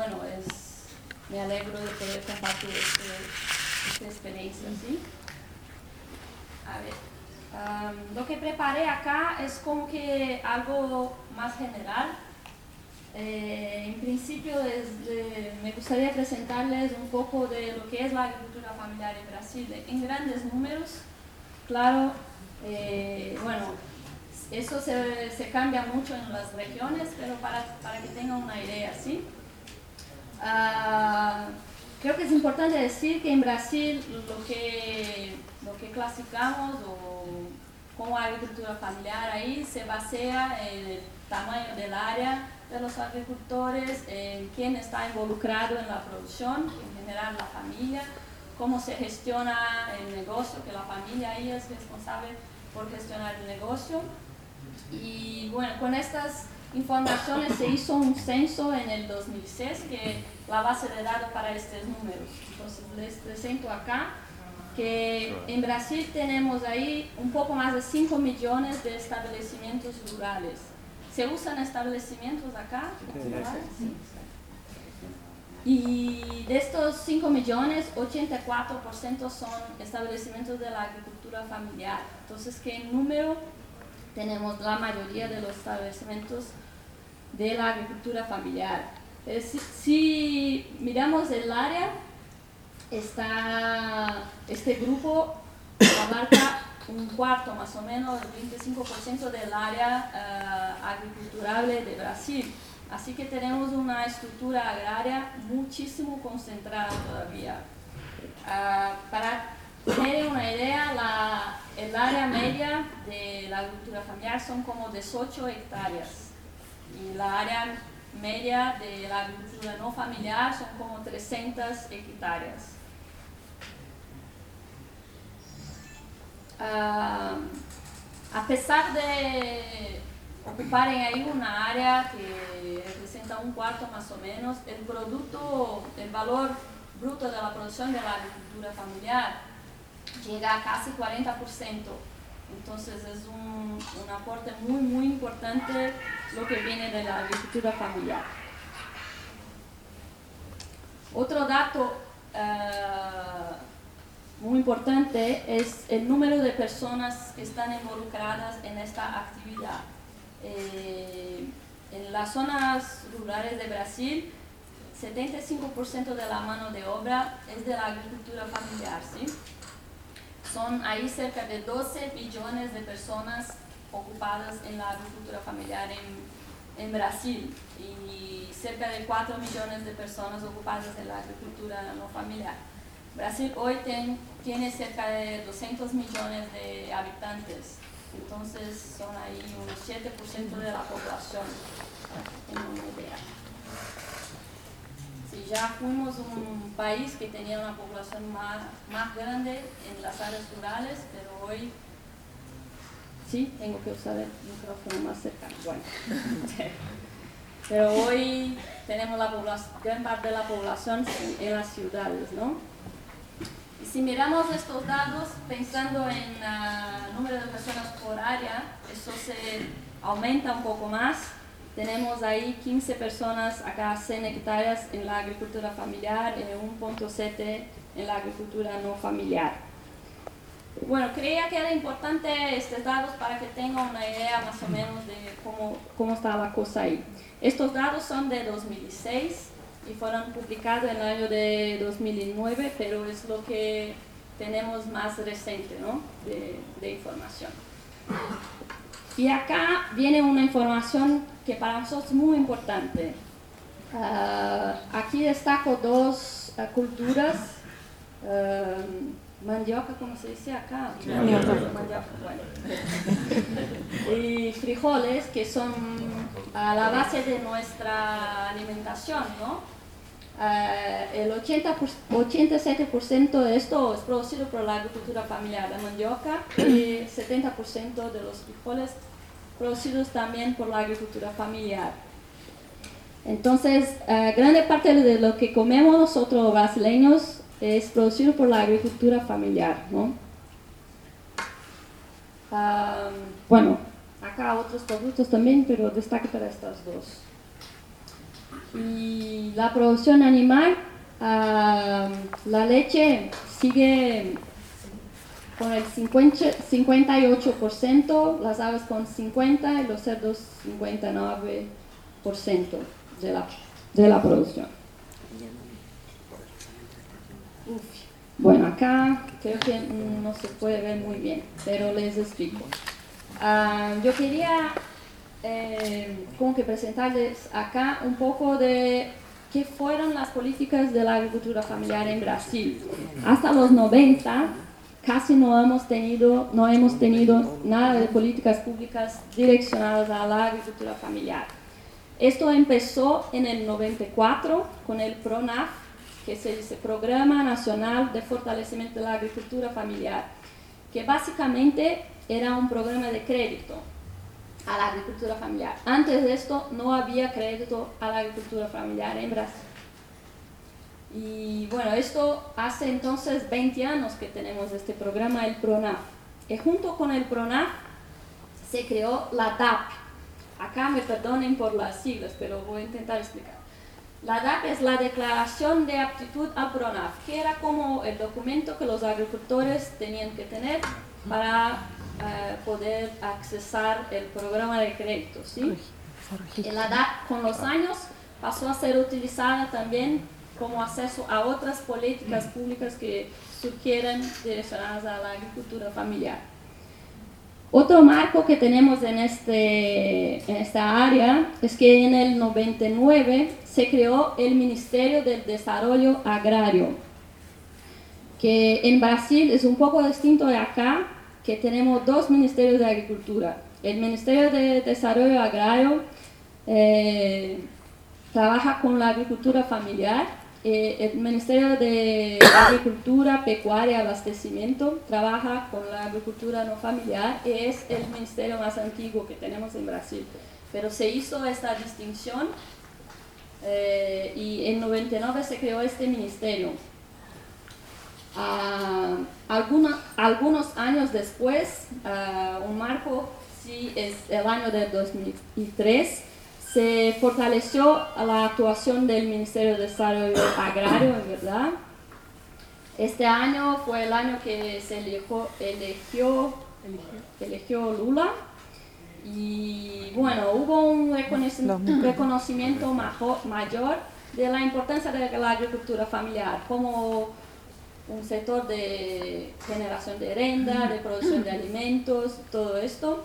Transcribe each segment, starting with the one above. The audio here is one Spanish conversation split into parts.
bueno, es, me alegro de poder compartir este, esta experiencia, ¿sí? A ver, lo que preparé acá es como que algo más general. Eh, en principio me gustaría presentarles un poco de lo que es la agricultura familiar en Brasil en grandes números. Claro, eh, bueno, eso se, se, cambia mucho en las regiones, pero para, para que tengan una idea, ¿sí? Ah, creo que es importante decir que en Brasil lo que, lo que clasificamos o como agricultura familiar ahí se basea en el tamaño del área de los agricultores, en quién está involucrado en la producción, en general la familia, cómo se gestiona el negocio, que la familia ahí es responsable por gestionar el negocio. Y bueno, con estas informaciones se hizo un censo en el 2006, que la base de datos para estos números. Entonces les presento acá que en Brasil tenemos ahí un poco más de 5 millones de establecimientos rurales. ¿Se usan establecimientos acá? Sí. Y de estos 5 millones, 84% son establecimientos de la agricultura familiar. Entonces, ¿qué número tenemos la mayoría de los establecimientos de la agricultura familiar? si, miramos el área, está, este grupo abarca un cuarto más o menos, el 25% del área uh, agriculturable de Brasil. Así que tenemos una estructura agraria muchísimo concentrada todavía. Uh, para tener una idea, el área media de la agricultura familiar son como 18 hectáreas y la área media de agricultura no familiar son como 300 hectáreas. Uh, a pesar de ocuparem aí uma área que representa um quarto mais ou menos, o produto, o valor bruto da produção da agricultura familiar chega a quase 40%. É um, um aporte muito, muito importante lo que viene da agricultura familiar. Outro dado uh, muy importante es el número de personas que están involucradas en esta actividad. Eh, en las zonas rurales de Brasil, 75% de la mano de obra es de la agricultura familiar. ¿sí? Son ahí cerca de 12 millones de personas ocupadas en la agricultura familiar en, en Brasil y cerca de 4 millones de personas ocupadas en la agricultura no familiar. Brasil hoy tiene cerca de 200 millones de habitantes, entonces son ahí unos 7% de la población, para una idea. Ya fuimos un país que tenía una población más, más grande en las áreas rurales, pero hoy sí, tengo que usar el micrófono más cercano. Bueno. pero hoy tenemos la gran parte de la población en las ciudades, ¿no? si miramos estos datos pensando en el ah, número de personas por área, eso se aumenta un poco más. Tenemos ahí 15 personas, acá 100 hectáreas en la agricultura familiar y 1.7 en la agricultura no familiar. Bueno, creía que era importante estos datos para que tengan una idea más o menos de cómo, cómo está la cosa ahí. Estos datos son de 2006 y fueron publicados en el año de 2009, pero es lo que tenemos más reciente ¿no? de, de, información. Y acá viene una información que para nosotros es muy importante. Uh, aquí destaco dos uh, culturas. Uh, mandioca, como se dice acá? Mandioca. mandioca bueno. y frijoles, que son a la base de nuestra alimentación, ¿no? Uh, el 80 87% de esto es producido por la agricultura familiar de mandioca y 70% de los frijoles producidos también por la agricultura familiar. Entonces, uh, grande parte de lo que comemos nosotros brasileños es producido por la agricultura familiar, ¿no? Um, bueno, acá otros productos también, pero destaco para estas dos. Y la producción animal, ah, la leche sigue con el 50, 58%, las aves con 50% y los cerdos 59% de la, de la producción. Bueno, acá creo que no se puede ver muy bien, pero les explico. Ah, yo quería eh, como que presentarles acá un poco de qué fueron las políticas de la agricultura familiar en Brasil. Hasta los 90 casi no hemos tenido, no hemos tenido nada de políticas públicas direccionadas a la agricultura familiar. Esto empezó en el 94 con el PRONAF, que se dice Programa Nacional de Fortalecimiento de la Agricultura Familiar, que básicamente era un programa de crédito a la agricultura familiar. Antes de esto no había crédito a la agricultura familiar en Brasil. Y bueno, esto hace entonces 20 años que tenemos este programa, el PRONAF. Y junto con el PRONAF se creó la DAP. Acá me perdonen por las siglas, pero voy a intentar explicar. La DAP es la Declaración de Aptitud al PRONAF, que era como el documento que los agricultores tenían que tener para eh, poder accesar el programa de crédito. ¿sí? La DAP con los años pasó a ser utilizada también como acceso a otras políticas públicas que surgieran direccionadas a la agricultura familiar. Otro marco que tenemos en, este, en esta área es que en el 99 se creó el Ministerio del Desarrollo Agrario, que en Brasil es un poco distinto de acá, que tenemos dos ministerios de agricultura. El Ministerio de Desarrollo Agrario eh, trabaja con la agricultura familiar eh, el Ministerio de Agricultura, Pecuaria y Abastecimiento trabaja con la agricultura no familiar y es el ministerio más antiguo que tenemos en Brasil. Pero se hizo esta distinción eh, y en 99 se creó este ministerio. Ah, algunos años después, ah, un marco, sí, es el año del 2003, se fortaleció la actuación del Ministerio de Desarrollo Agrario, en verdad. Este año fue el año que se eligió, eligió, eligió Lula y bueno, hubo un reconocimiento, mayor de la importancia de la agricultura familiar como un sector de generación de renta, de producción de alimentos, todo esto.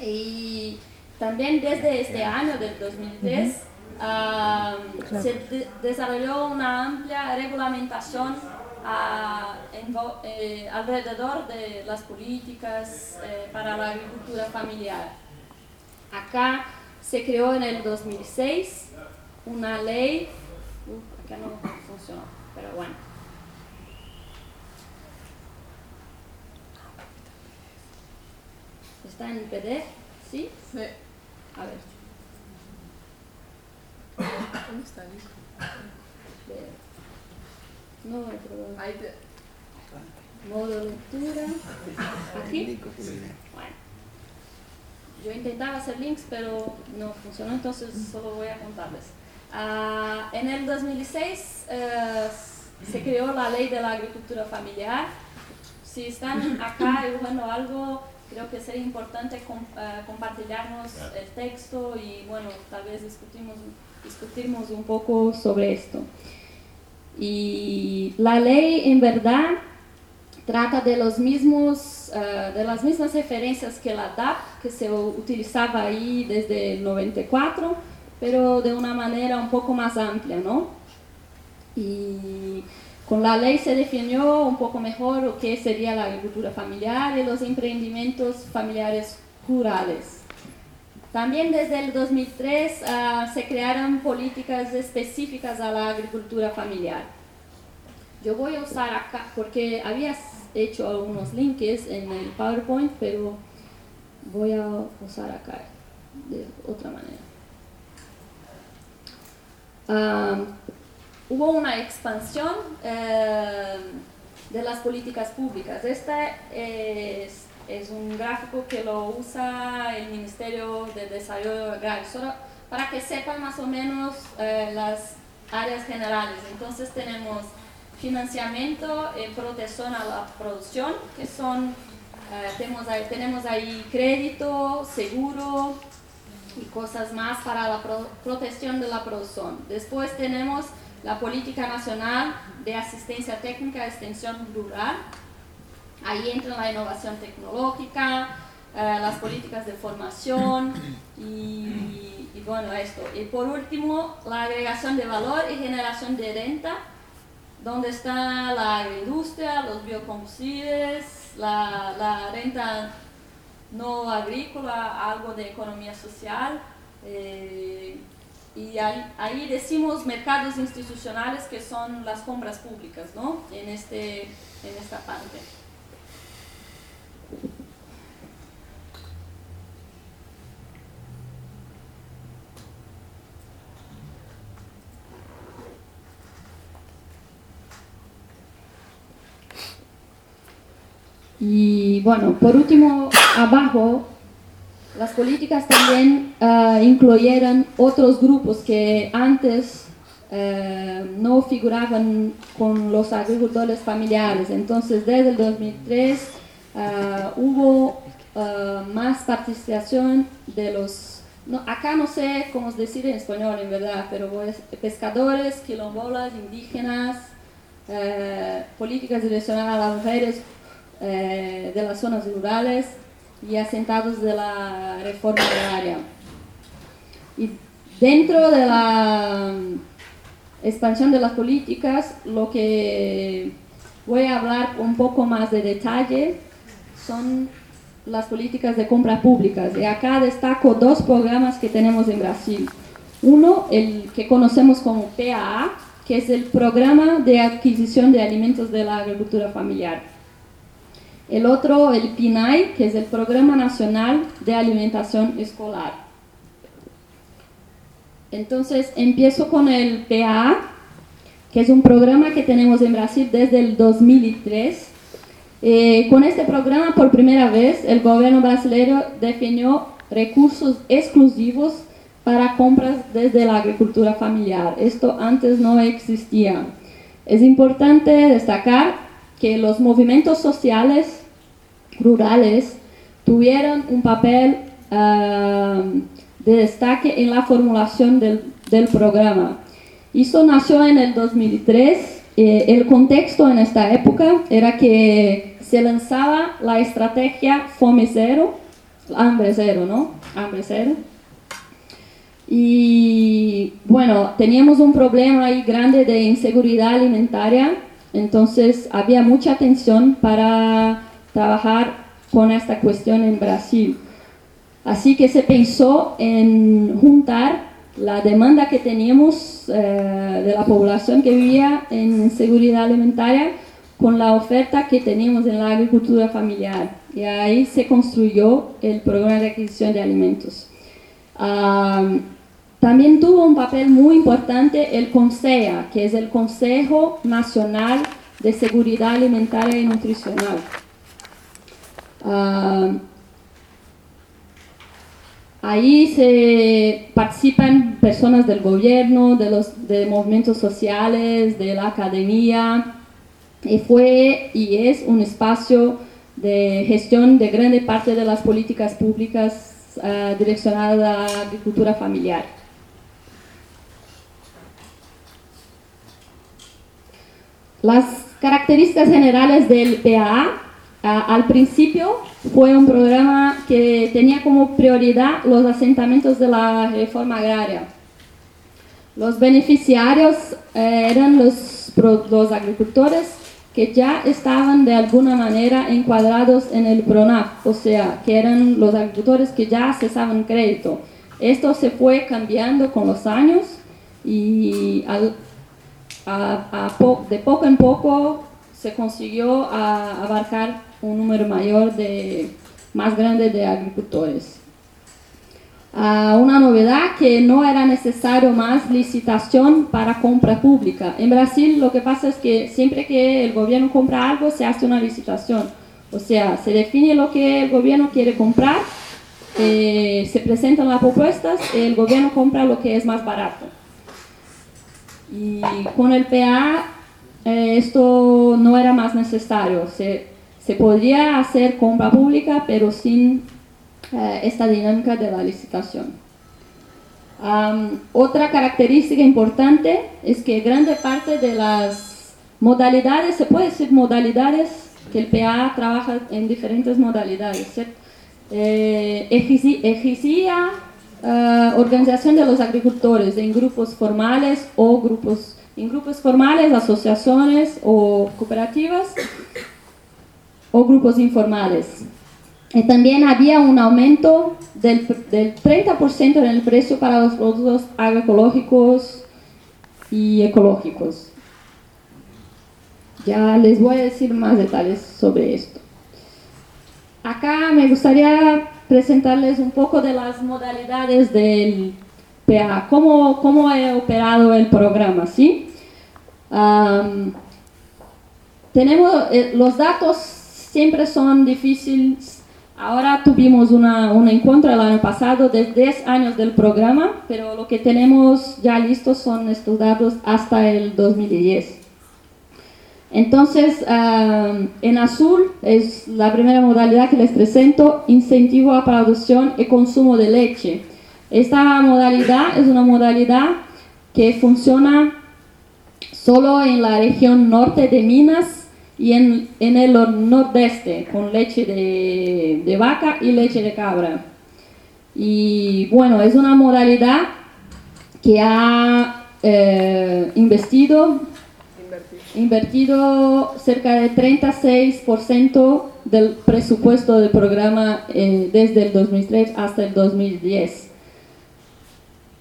Y también desde este año, del 2010, se desarrolló una amplia regulamentación eh, alrededor de las políticas eh, para la agricultura familiar. Acá se creó en el 2006 una ley, uh, acá no funcionó, pero bueno. ¿Está en PDF? ¿Sí? Sí. A ver. ¿Dónde está? No hay problema. Ahí te... Modo lectura. Aquí. Bueno. Yo intentaba hacer links, pero no funcionó, entonces solo voy a contarles. Ah, en el 2006 eh, se creó la ley de la agricultura familiar. Si están acá dibujando algo, creo que sería importante eh, compartirnos el texto y bueno, tal vez discutimos, discutimos un poco sobre esto. Y la ley en verdad trata de, los mismos, eh, de las mismas referencias que la DAP, que se utilizaba ahí desde el 94, pero de una manera un poco más amplia, ¿no? Y con la ley se definió un poco mejor lo que sería la agricultura familiar y los emprendimientos familiares rurales. También desde el 2003 ah, se crearon políticas específicas a la agricultura familiar. Yo voy a usar acá, porque había hecho algunos links en el PowerPoint, pero voy a usar acá de otra manera. Ah, hubo una expansión eh, de las políticas públicas. Este es, es, un gráfico que lo usa el Ministerio de Desarrollo Agrario, Solo para que sepan más o menos eh, las áreas generales. Entonces tenemos financiamiento y protección a la producción, que son, eh, tenemos, ahí, tenemos ahí crédito, seguro y cosas más para la protección de la producción. Después tenemos la Política Nacional de Asistencia Técnica y Extensión Rural. Ahí entra la innovación tecnológica, eh, las políticas de formación y, y, bueno, esto. Y por último, la agregación de valor y generación de renta donde está la agroindustria, los biocombustibles, la, la renta no agrícola, algo de economía social. Eh, y ahí, decimos mercados institucionales que son las compras públicas, ¿no? En, este, en esta parte. Y bueno, por último, abajo, las políticas también uh, incluyeron otros grupos que antes uh, no figuraban con los agricultores familiares. Entonces, desde el 2003 uh, hubo más participación de los, no, acá no sé cómo decir en español en verdad, pero pues, pescadores, quilombolas, indígenas, políticas direccionadas a las mujeres, eh, de las zonas rurales y asentados de la reforma agraria. Y dentro de la mm, expansión de las políticas, lo que voy a hablar un poco más de detalle son las políticas de compra públicas. Y acá destaco dos programas que tenemos en Brasil. Uno, el que conocemos como PAA, que es el Programa de Adquisición de Alimentos de la Agricultura Familiar. El otro, el PINAI, que es el Programa Nacional de Alimentación Escolar. Entonces, empiezo con el PA, que es un programa que tenemos en Brasil desde el 2003. Eh, con este programa, por primera vez, el gobierno brasileño definió recursos exclusivos para compras desde la agricultura familiar. Esto antes no existía. Es importante destacar que los movimientos sociales rurales tuvieron un papel ah, de destaque en la formulación del, del, programa. Esto nació en el 2003. Eh, el contexto en esta época era que se lanzaba la estrategia Fome Cero, hambre cero, ¿no? Hambre cero. Y bueno, teníamos un problema ahí grande de inseguridad alimentaria entonces había mucha atención para trabajar con esta cuestión en Brasil. Así que se pensó en juntar la demanda que teníamos eh, de la población que vivía en seguridad alimentaria con la oferta que teníamos en la agricultura familiar. Y ahí se construyó el programa de adquisición de alimentos. También tuvo un papel muy importante el CONSEA, que es el Consejo Nacional de Seguridad Alimentaria y Nutricional. Ah, ahí se participan personas del gobierno, de los de movimientos sociales, de la academia, y fue y es un espacio de gestión de grande parte de las políticas públicas uh, direccionadas a la agricultura familiar. Las características generales del PAA, al principio fue un programa que tenía como prioridad los asentamientos de la reforma agraria. Los beneficiarios eh, eran los, los agricultores que ya estaban de alguna manera encuadrados en el PRONAF, o sea, que eran los agricultores que ya cesaban crédito. Esto se fue cambiando con los años y al, de poco en poco se consiguió abarcar un número mayor de, más de agricultores. una novedad que no era necesario más licitación para compra pública. En Brasil lo que pasa es que siempre que el gobierno compra algo se hace una licitación. O sea, se define lo que el gobierno quiere comprar, eh, se presentan las propuestas, el gobierno compra lo que es más barato. Y con el PA eh, esto no era más necesario. Se, se podría hacer compra pública, pero sin eh, esta dinámica de la licitación. Am, otra característica importante es que grande parte de las modalidades, se puede decir modalidades, que el PA trabaja en diferentes modalidades, ¿cierto? Eh, ejerci- eh, organización de los agricultores en grupos formales o grupos, en grupos formales, asociaciones o cooperativas o grupos informales. También había un aumento del, del 30% en el precio para los productos agroecológicos y ecológicos. Ya les voy a decir más detalles sobre esto. Acá me gustaría presentarles un poco de las modalidades del PA, cómo, cómo he operado el programa, ¿sí? Tenemos, eh, los datos siempre son difíciles. Ahora tuvimos una, un encuentro el año pasado de 10 años del programa, pero lo que tenemos ya listos son estos datos hasta el 2010. Entonces, ah, en azul es la primera modalidad que les presento, incentivo a producción y consumo de leche. Esta modalidad es una modalidad que funciona solo en la región norte de Minas y en, en el nordeste, con leche de, de vaca y leche de cabra. Y bueno, es una modalidad que ha eh, investido. Invertido cerca del 36% del presupuesto del programa eh, desde el 2003 hasta el 2010.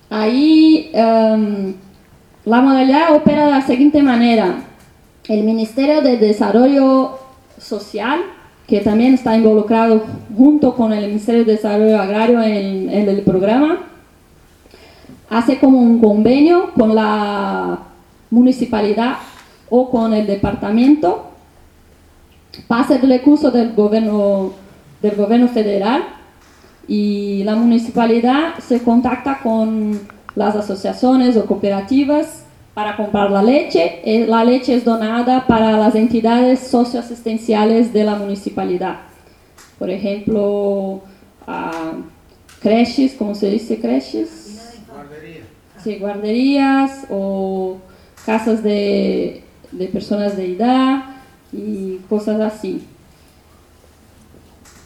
Ahí em, la modalidad opera de la siguiente manera. El Ministerio de Desarrollo Social, que también está involucrado junto con el Ministerio de Desarrollo Agrario en, en el programa, hace como un convenio con la municipalidad o con el departamento, pasa el recurso del gobierno, del gobierno federal y la municipalidad se contacta con las asociaciones o cooperativas para comprar la leche. Eh, La leche es donada para las entidades socioasistenciales de la municipalidad. Por ejemplo, a creches, ¿cómo se dice creches? Sí, guarderías o casas de, de personas de edad y cosas así.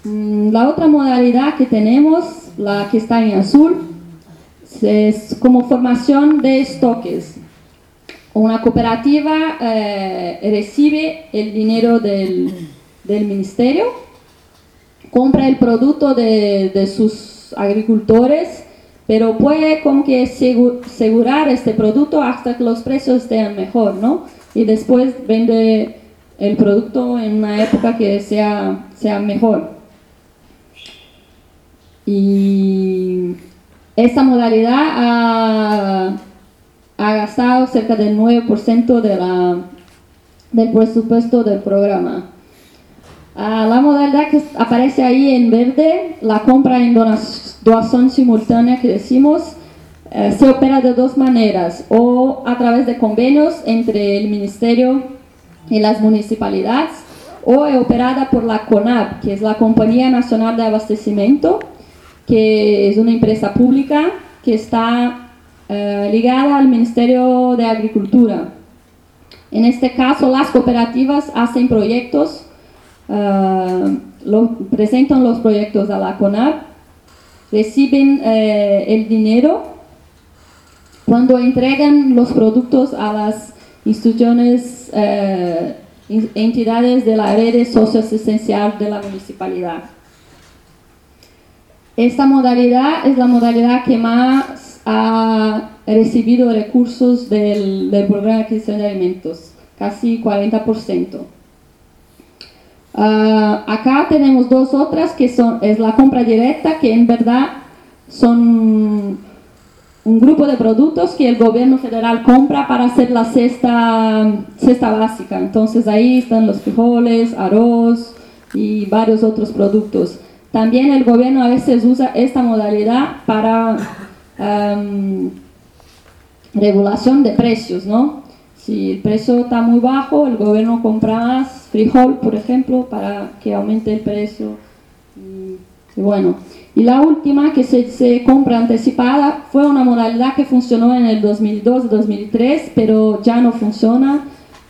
Mm, La otra modalidad que tenemos, la que está en azul, es como formación de estoques. Una cooperativa eh, recibe el dinero del, del ministerio, compra el producto de, de sus agricultores, pero puede como que segu- asegurar este producto hasta que los precios estén mejor, ¿no? Y después vende el producto en una época que sea, sea mejor. Y esta modalidad ha, ha gastado cerca del 9% de la, del presupuesto del programa. Ah, la modalidad que aparece ahí en verde, la compra en dona- donación simultánea que decimos, eh, se opera de dos maneras, o a través de convenios entre el ministerio y las municipalidades, o es operada por la CONAB, que es la Compañía Nacional de Abastecimiento, que es una empresa pública que está eh, ligada al Ministerio de Agricultura. En este caso, las cooperativas hacen proyectos, eh, lo- presentan los proyectos a la CONAB, reciben eh, el dinero cuando entregan los productos a las instituciones, eh, entidades de la red socioasistencial de la municipalidad. Esta modalidad es la modalidad que más ha recibido recursos del, del programa de adquisición de alimentos, casi 40%. Ah, acá tenemos dos otras que son, es la compra directa, que en verdad son un grupo de productos que el gobierno federal compra para hacer la cesta, cesta básica. Entonces ahí están los frijoles, arroz y varios otros productos. También el gobierno a veces usa esta modalidad para am, regulación de precios, ¿no? Si el precio está muy bajo, el gobierno compra más frijol, por ejemplo, para que aumente el precio. Bueno, y la última que se, se, compra anticipada fue una modalidad que funcionó en el 2002-2003, pero ya no funciona.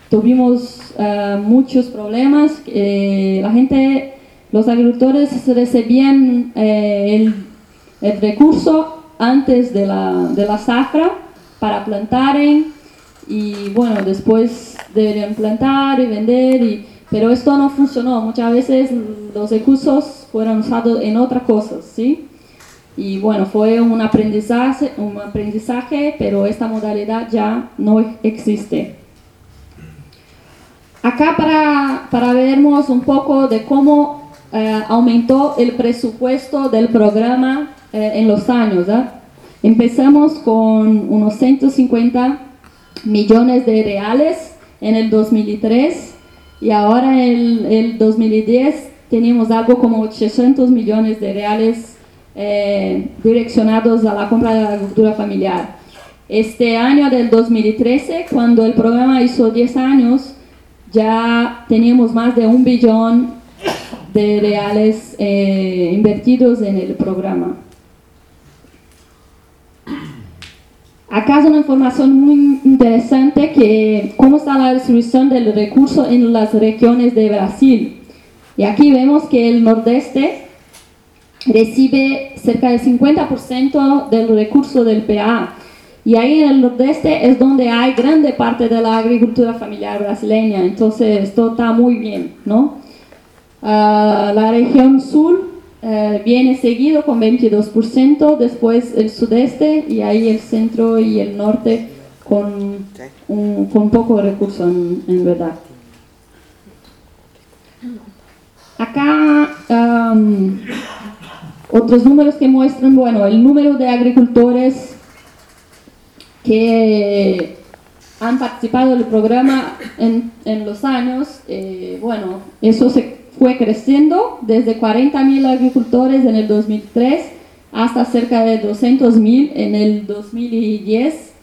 Tuvimos uh, muchos problemas. Eh, la gente, los agricultores recibían eh, el, el recurso antes de la, de la zafra para plantar y bueno, después deberían plantar y vender, y, pero esto no funcionó. Muchas veces los recursos fueron usados en otras cosas, ¿sí? Y bueno, fue un aprendizaje, un aprendizaje, pero esta modalidad ya no existe. Acá para, para vernos un poco de cómo eh, aumentó el presupuesto del programa eh, en los años. Empezamos con unos 150 millones de reales en el 2003 y ahora en el 2010 tenemos algo como 800 millones de reales eh, direccionados a la compra de la agricultura familiar. Este año del 2013, cuando el programa hizo 10 años, ya teníamos más de un billón de reales eh, invertidos en el programa. Acá una información muy interesante que cómo está la distribución del recurso en las regiones de Brasil. Y aquí vemos que el nordeste recibe cerca del 50% del recurso del PA. Y ahí en el nordeste es donde hay grande parte de la agricultura familiar brasileña. Entonces esto está muy bien, ¿no? Ah, la región sur eh, viene seguido con 22%, después el sudeste y ahí el centro y el norte con, un, con poco recurso en, verdad. Acá otros números que muestran, bueno, el número de agricultores que han participado del programa en, en los años, eh, bueno, eso se fue creciendo desde 40.000 agricultores en el 2003 hasta cerca de 200.000 en el 2010.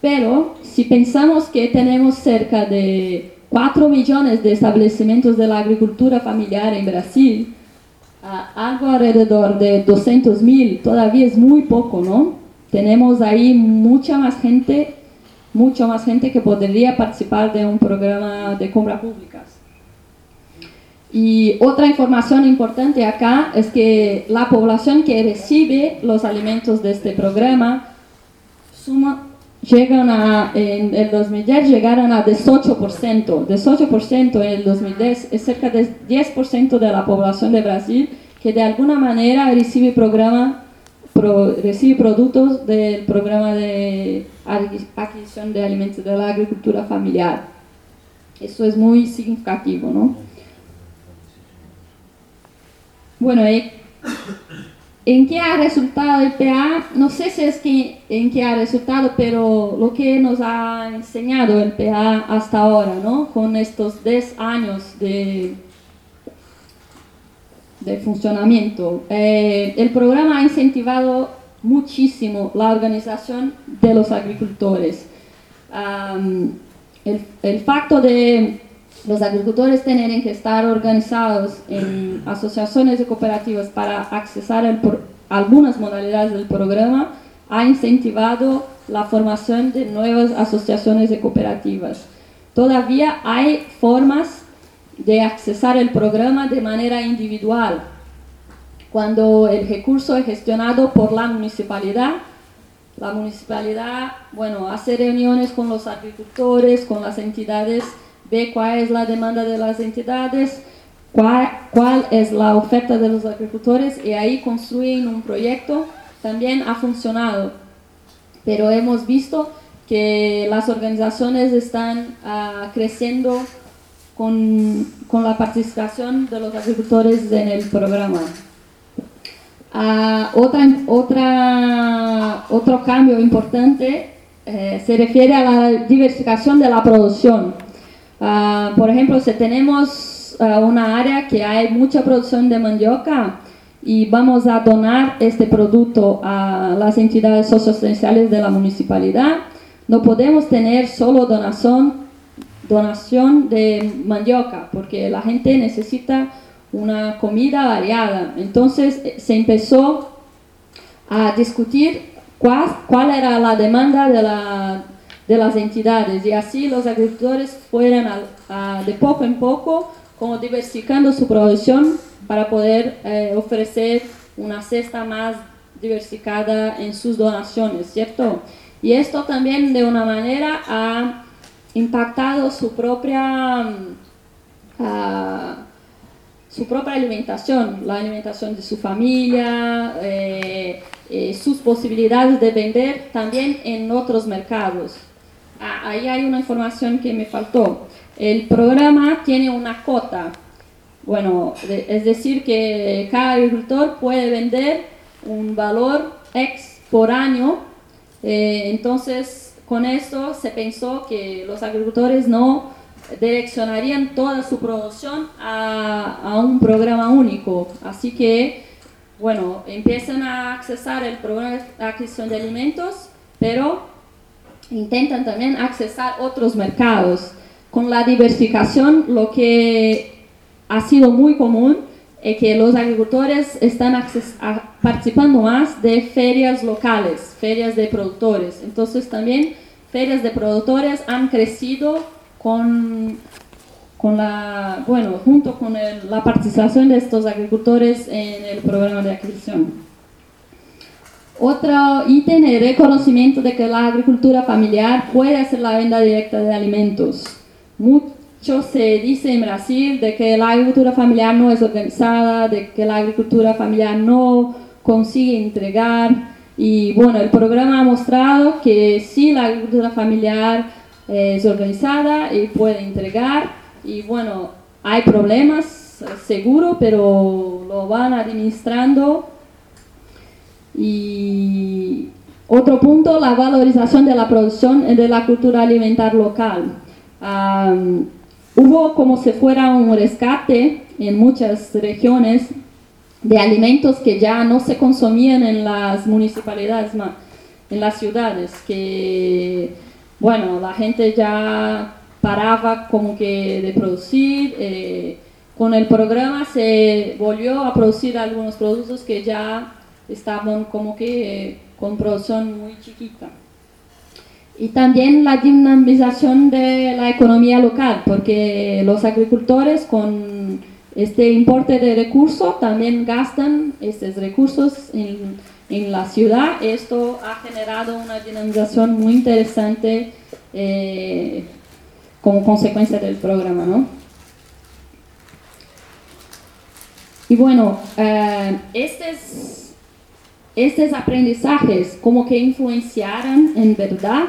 Pero si pensamos que tenemos cerca de 4 millones de establecimientos de la agricultura familiar en Brasil, algo alrededor de 200.000 todavía es muy poco, ¿no? Tenemos ahí mucha más gente, mucha más gente que podría participar de un programa de compra públicas. Y otra información importante acá es que la población que recibe los alimentos de este programa suma, llegan a, en el 2010 llegaron a 18%. 18% en el 2010 es cerca de 10% de la población de Brasil que de alguna manera recibe, programa, recibe productos del programa de adquisición de alimentos de la agricultura familiar. Eso es muy significativo, ¿no? Bueno, ¿en qué ha resultado el PA? No sé si es que en qué ha resultado, pero lo que nos ha enseñado el PA hasta ahora, ¿no? Con estos 10 años de, de funcionamiento. Eh, el programa ha incentivado muchísimo la organización de los agricultores. el, el facto de los agricultores tienen que estar organizados en asociaciones y cooperativas para accesar a algunas modalidades del programa, ha incentivado la formación de nuevas asociaciones y cooperativas. Todavía hay formas de accesar el programa de manera individual. Cuando el recurso es gestionado por la municipalidad, la municipalidad, bueno, hace reuniones con los agricultores, con las entidades ve cuál es la demanda de las entidades, cuál, cuál es la oferta de los agricultores y ahí construyen un proyecto. También ha funcionado, pero hemos visto que las organizaciones están uh, creciendo con, con, la participación de los agricultores en el programa. Uh, otra, otro cambio importante eh, se refiere a la diversificación de la producción. Ah, por ejemplo, si tenemos ah, una área que hay mucha producción de mandioca y vamos a donar este producto a las entidades socioesenciales de la municipalidad, no podemos tener solo donación, donación de mandioca, porque la gente necesita una comida variada. Entonces eh, se empezó a discutir cuál era la demanda de, la, de, las entidades y así los agricultores fueron de poco en poco como diversificando su producción para poder eh, ofrecer una cesta más diversificada en sus donaciones, ¿cierto? Y esto también de una manera ha impactado su propia, mm, su propia alimentación, la alimentación de su familia, eh, eh, sus posibilidades de vender también en otros mercados. Ah, ahí hay una información que me faltó. El programa tiene una cota. Bueno, es decir, que cada agricultor puede vender un valor X por año. Eh, entonces, con esto se pensó que los agricultores no direccionarían toda su producción a, a un programa único. Así que, bueno, empiezan a accesar el programa de adquisición de alimentos, pero intentan también accesar otros mercados con la diversificación lo que ha sido muy común es que los agricultores están participando más de ferias locales, ferias de productores. Entonces también ferias de productores han crecido con, con la, bueno, junto con la participación de estos agricultores en el programa de adquisición. Otro ítem es el reconocimiento de que la agricultura familiar puede hacer la venta directa de alimentos. Mucho se dice en Brasil de que la agricultura familiar no es organizada, de que la agricultura familiar no consigue entregar. Y bueno, el programa ha mostrado que sí, la agricultura familiar es organizada y puede entregar. Y bueno, hay problemas, seguro, pero lo van administrando. Y otro punto, la valorización de la producción y de la cultura alimentar local hubo como si fuera un rescate en muchas regiones de alimentos que ya no se consumían en las municipalidades, en las ciudades, que, bueno, la gente ya paraba como que de producir. Eh, con el programa se volvió a producir algunos productos que ya estaban como que con producción muy chiquita y también la dinamización de la economía local, porque los agricultores con este importe de recursos también gastan estos recursos en, en la ciudad. Esto ha generado una dinamización muy interesante eh, como consecuencia del programa. ¿no? Y bueno, eh, estos, estos aprendizajes como que influenciaron en verdad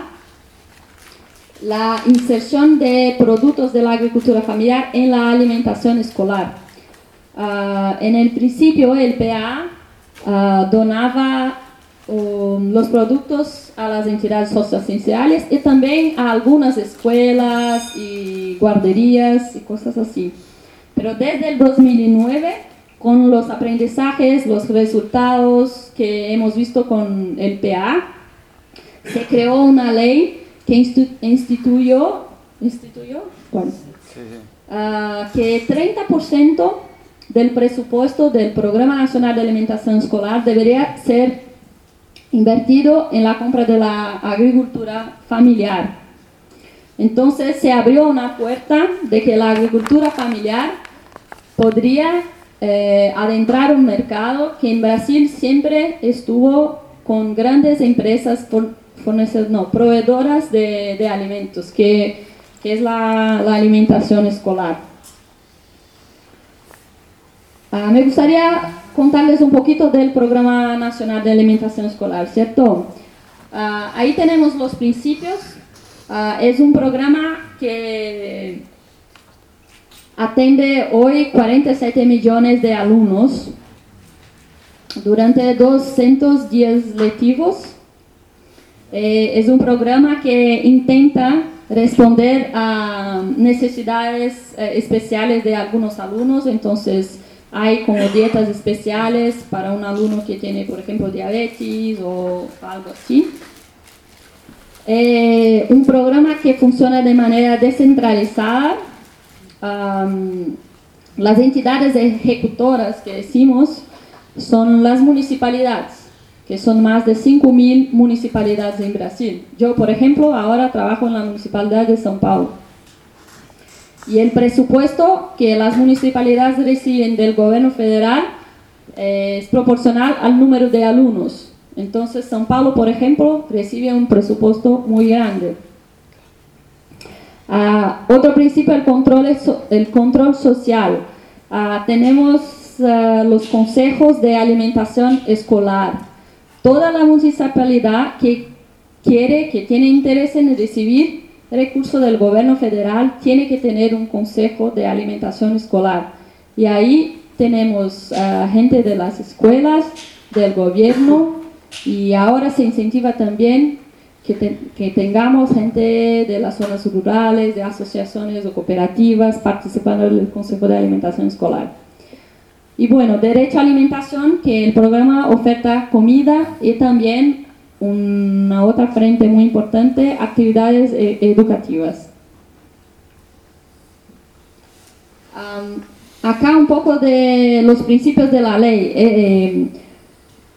la inserción de productos de la agricultura familiar en la alimentación escolar. Ah, en el principio el PA ah, donaba um, los productos a las entidades socioesenciales y también a algunas escuelas y guarderías y cosas así. Pero desde el 2009, con los aprendizajes, los resultados que hemos visto con el PA, se creó una ley que instituyó, instituyó ah, que 30% del presupuesto del Programa Nacional de Alimentación Escolar debería ser invertido en la compra de la agricultura familiar. Entonces se abrió una puerta de que la agricultura familiar podría eh, adentrar un mercado que en Brasil siempre estuvo con grandes empresas por, no, proveedoras de, alimentos, que, es la, alimentación escolar. Ah, me gustaría contarles un poquito del Programa Nacional de Alimentación Escolar, ¿cierto? Ah, ahí tenemos los principios. Ah, es un programa que atende hoy 47 millones de alumnos durante 210 lectivos eh, es un programa que intenta responder a necesidades eh, especiales de algunos alumnos, entonces hay como dietas especiales para un alumno que tiene, por ejemplo, diabetes o algo así. eh, un programa que funciona de manera descentralizada. Am, las entidades ejecutoras que decimos son las municipalidades, que son más de 5.000 municipalidades en Brasil. Yo, por ejemplo, ahora trabajo en la Municipalidad de São Paulo. Y el presupuesto que las municipalidades reciben del gobierno federal eh, es proporcional al número de alumnos. Entonces, São Paulo, por ejemplo, recibe un presupuesto muy grande. Ah, otro principio, el control, el control social. Ah, tenemos ah, los consejos de alimentación escolar. Toda la municipalidad que quiere, que tiene interés en recibir recursos del gobierno federal, tiene que tener un consejo de alimentación escolar. Y ahí tenemos gente de las escuelas, del gobierno, y ahora se incentiva también que, te- que tengamos gente de las zonas rurales, de asociaciones o cooperativas participando del Consejo de Alimentación Escolar. Y bueno, derecho a alimentación, que el programa oferta comida y también una otra frente muy importante, actividades eh, educativas. Am, acá un poco de los principios de la ley. Eh, eh,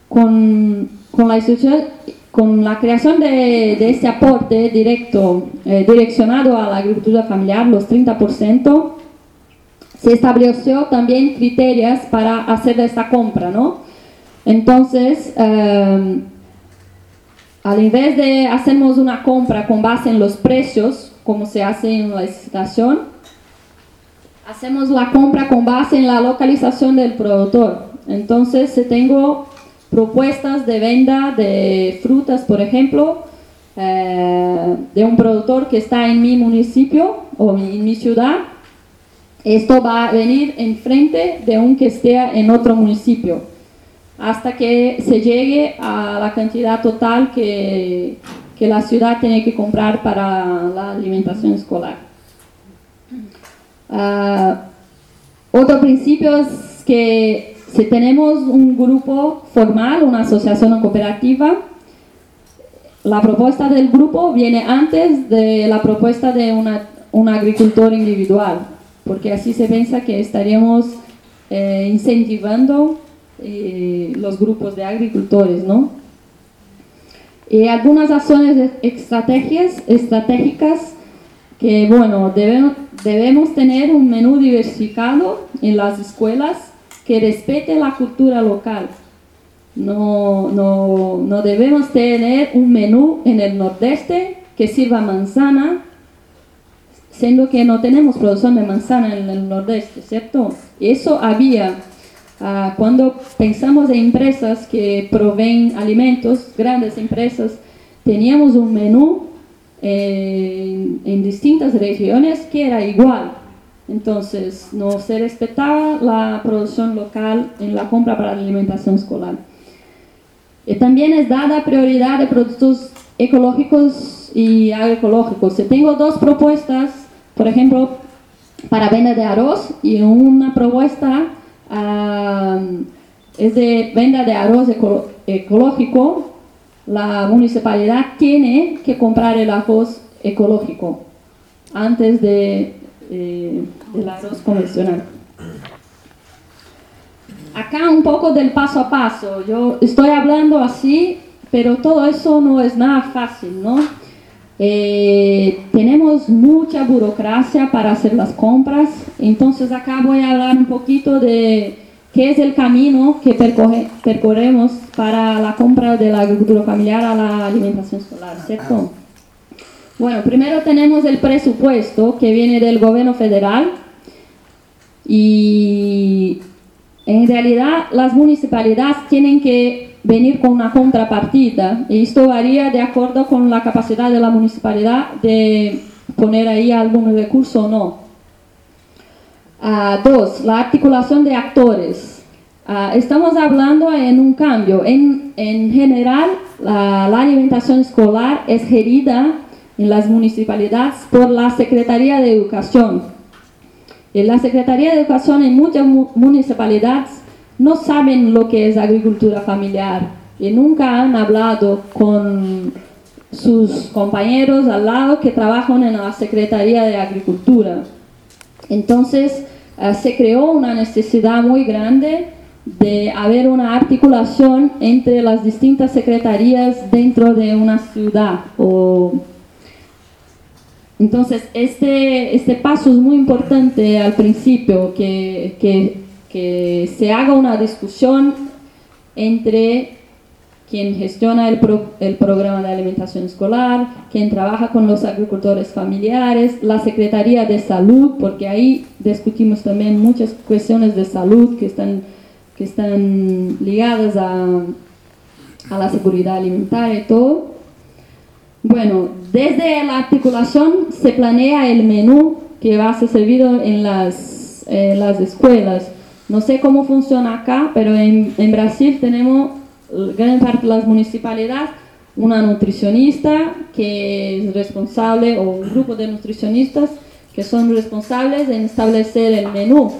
con, con la con la creación de, de este aporte directo eh, direccionado a la agricultura familiar, los 30%, se estableció también criterios para hacer esta compra, ¿no? Entonces, eh, al invés de hacernos una compra con base en los precios, como se hace en la licitación, hacemos la compra con base en la localización del productor. Entonces, si tengo propuestas de venta de frutas, por ejemplo, eh, de un productor que está en mi municipio o en mi ciudad, esto va a venir enfrente de un que esté en otro municipio, hasta que se llegue a la cantidad total que, que la ciudad tiene que comprar para la alimentación escolar. Ah, otro principio es que si tenemos un grupo formal, una asociación o cooperativa, la propuesta del grupo viene antes de la propuesta de una, un agricultor individual, porque así se piensa que estaríamos eh, incentivando eh, los grupos de agricultores, ¿no? Y algunas acciones estrategias, estratégicas que, bueno, debemos, debemos tener un menú diversificado en las escuelas que respete la cultura local. No, no, no debemos tener un menú en el nordeste que sirva manzana, siendo que no tenemos producción de manzana en el nordeste, ¿cierto? Eso había ah, cuando pensamos en empresas que proveen alimentos, grandes empresas, teníamos un menú en, en distintas regiones que era igual. Entonces, no se respetaba la producción local en la compra para la alimentación escolar. Y también es dada prioridad de productos ecológicos y agroecológicos. Si tengo dos propuestas, por ejemplo, para venta de arroz y una propuesta es de venta de arroz eco- ecológico, la municipalidad tiene que comprar el arroz ecológico antes de, eh, del arroz convencional. Acá un poco del paso a paso. Yo estoy hablando así, pero todo eso no es nada fácil, ¿no? Eh, tenemos mucha burocracia para hacer las compras, entonces acá voy a hablar un poquito de qué es el camino que percorre- percorremos para la compra de la agricultura familiar a la alimentación escolar, ¿cierto? Bueno, primero tenemos el presupuesto que viene del gobierno federal y en realidad las municipalidades tienen que venir con una contrapartida y esto varía de acuerdo con la capacidad de la municipalidad de poner ahí algún recurso o no. Ah, dos, la articulación de actores. Ah, estamos hablando en un cambio. En, en general, la, la alimentación escolar es gerida en las municipalidades por la Secretaría de Educación. En la Secretaría de Educación en muchas mu- municipalidades no saben lo que es agricultura familiar y nunca han hablado con sus compañeros al lado que trabajan en la Secretaría de Agricultura. Entonces eh, se creó una necesidad muy grande de haber una articulación entre las distintas secretarías dentro de una ciudad. Entonces, este, este paso es muy importante al principio, que, que, se haga una discusión entre quien gestiona el, el, programa de alimentación escolar, quien trabaja con los agricultores familiares, la Secretaría de Salud, porque ahí discutimos también muchas cuestiones de salud que están, que están ligadas a, a la seguridad alimentaria y todo. Bueno, desde la articulación se planea el menú que va a ser servido en las, las escuelas. No sé cómo funciona acá, pero en, en Brasil tenemos gran parte de las municipalidades una nutricionista que es responsable o un grupo de nutricionistas que son responsables en establecer el menú.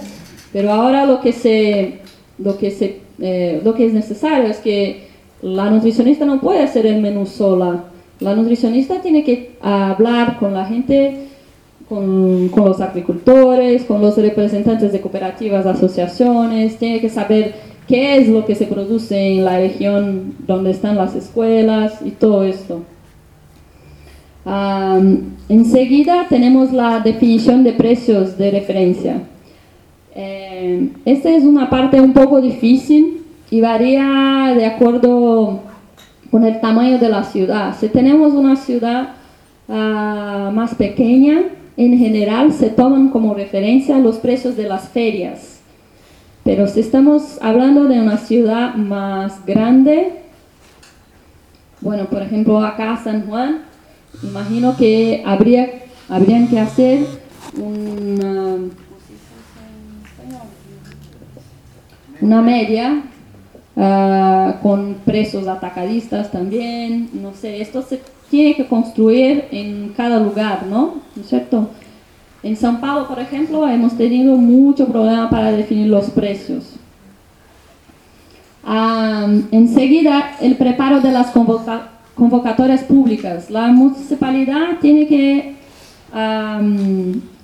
Pero ahora lo que, se, lo que, se, eh, lo que es necesario es que la nutricionista no puede hacer el menú sola. La nutricionista tiene que hablar con la gente, con, con los agricultores, con los representantes de cooperativas, asociaciones, tiene que saber qué es lo que se produce en la región donde están las escuelas y todo esto. enseguida tenemos la definición de precios de referencia. Eh, esta es una parte un poco difícil y varía de acuerdo con el tamaño de la ciudad. Si tenemos una ciudad ah, más pequeña, en general se toman como referencia los precios de las ferias pero si estamos hablando de una ciudad más grande, bueno, por ejemplo acá San Juan, imagino que habría, habrían que hacer una, una media ah, con precios atacadistas también, no sé, esto se tiene que construir en cada lugar, ¿no? ¿No es cierto? En São Paulo, por ejemplo, hemos tenido mucho problema para definir los precios. enseguida, el preparo de las convocatorias públicas. La municipalidad tiene que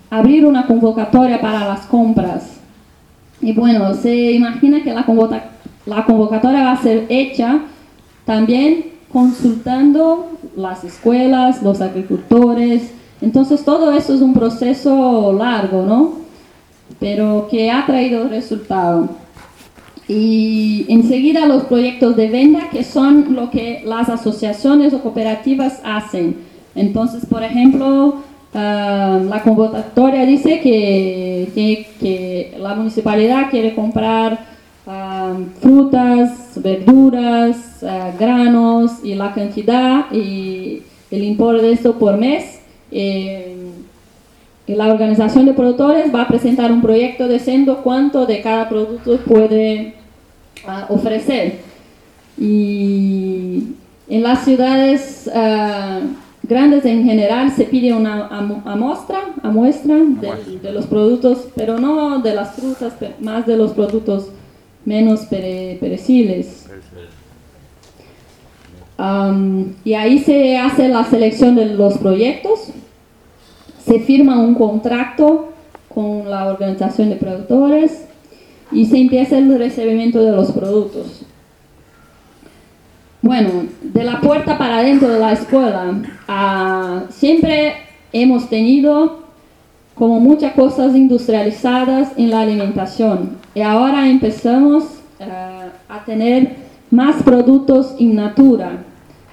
abrir una convocatoria para las compras. Y bueno, se imagina que la, la convocatoria va a ser hecha también consultando las escuelas, los agricultores, entonces todo eso es un proceso largo, ¿no? Pero que ha traído resultado. Y enseguida los proyectos de venta, que son lo que las asociaciones o cooperativas hacen. Entonces, por ejemplo, ah, la convocatoria dice que, que, la municipalidad quiere comprar frutas, verduras, ah, granos y la cantidad y el importe de esto por mes eh, la organización de productores va a presentar un proyecto diciendo cuánto de cada producto puede ah, ofrecer. Y en las ciudades ah, grandes en general se pide una muestra, a muestra de, los productos, pero no de las frutas, más de los productos menos perecibles. y ahí se hace la selección de los proyectos se firma un contrato con la organización de productores y se empieza el recibimiento de los productos. Bueno, de la puerta para adentro de la escuela, ah, siempre hemos tenido como muchas cosas industrializadas en la alimentación y ahora empezamos ah, a tener más productos in natura,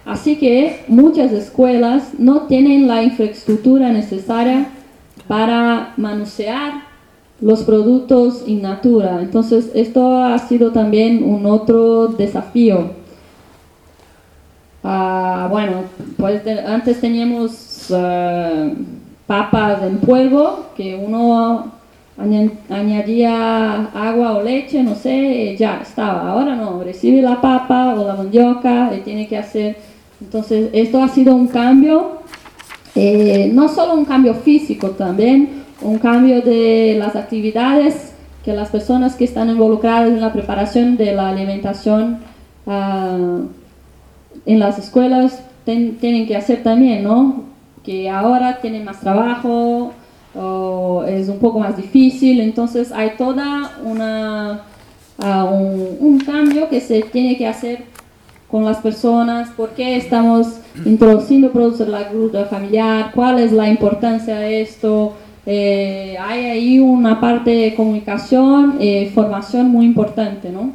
Así que muchas escuelas no tienen la infraestructura necesaria para manusear los productos in natura. Entonces, esto ha sido también un otro desafío. Ah, bueno, pues antes teníamos ah, papas en polvo que uno añadía agua o leche, no sé, ya estaba. Ahora no, recibe la papa o la mandioca y tiene que hacer entonces, esto ha sido un cambio, eh, no solo un cambio físico también, un cambio de las actividades que las personas que están involucradas en la preparación de la alimentación ah, en las escuelas ten- tienen que hacer también, ¿no? Que ahora tienen más trabajo, o es un poco más difícil, entonces hay toda una, ah, un, cambio que se tiene que hacer con las personas, por qué estamos introduciendo productos de la agricultura familiar, cuál es la importancia de esto. Eh, hay ahí una parte de comunicación, eh, formación muy importante, ¿no?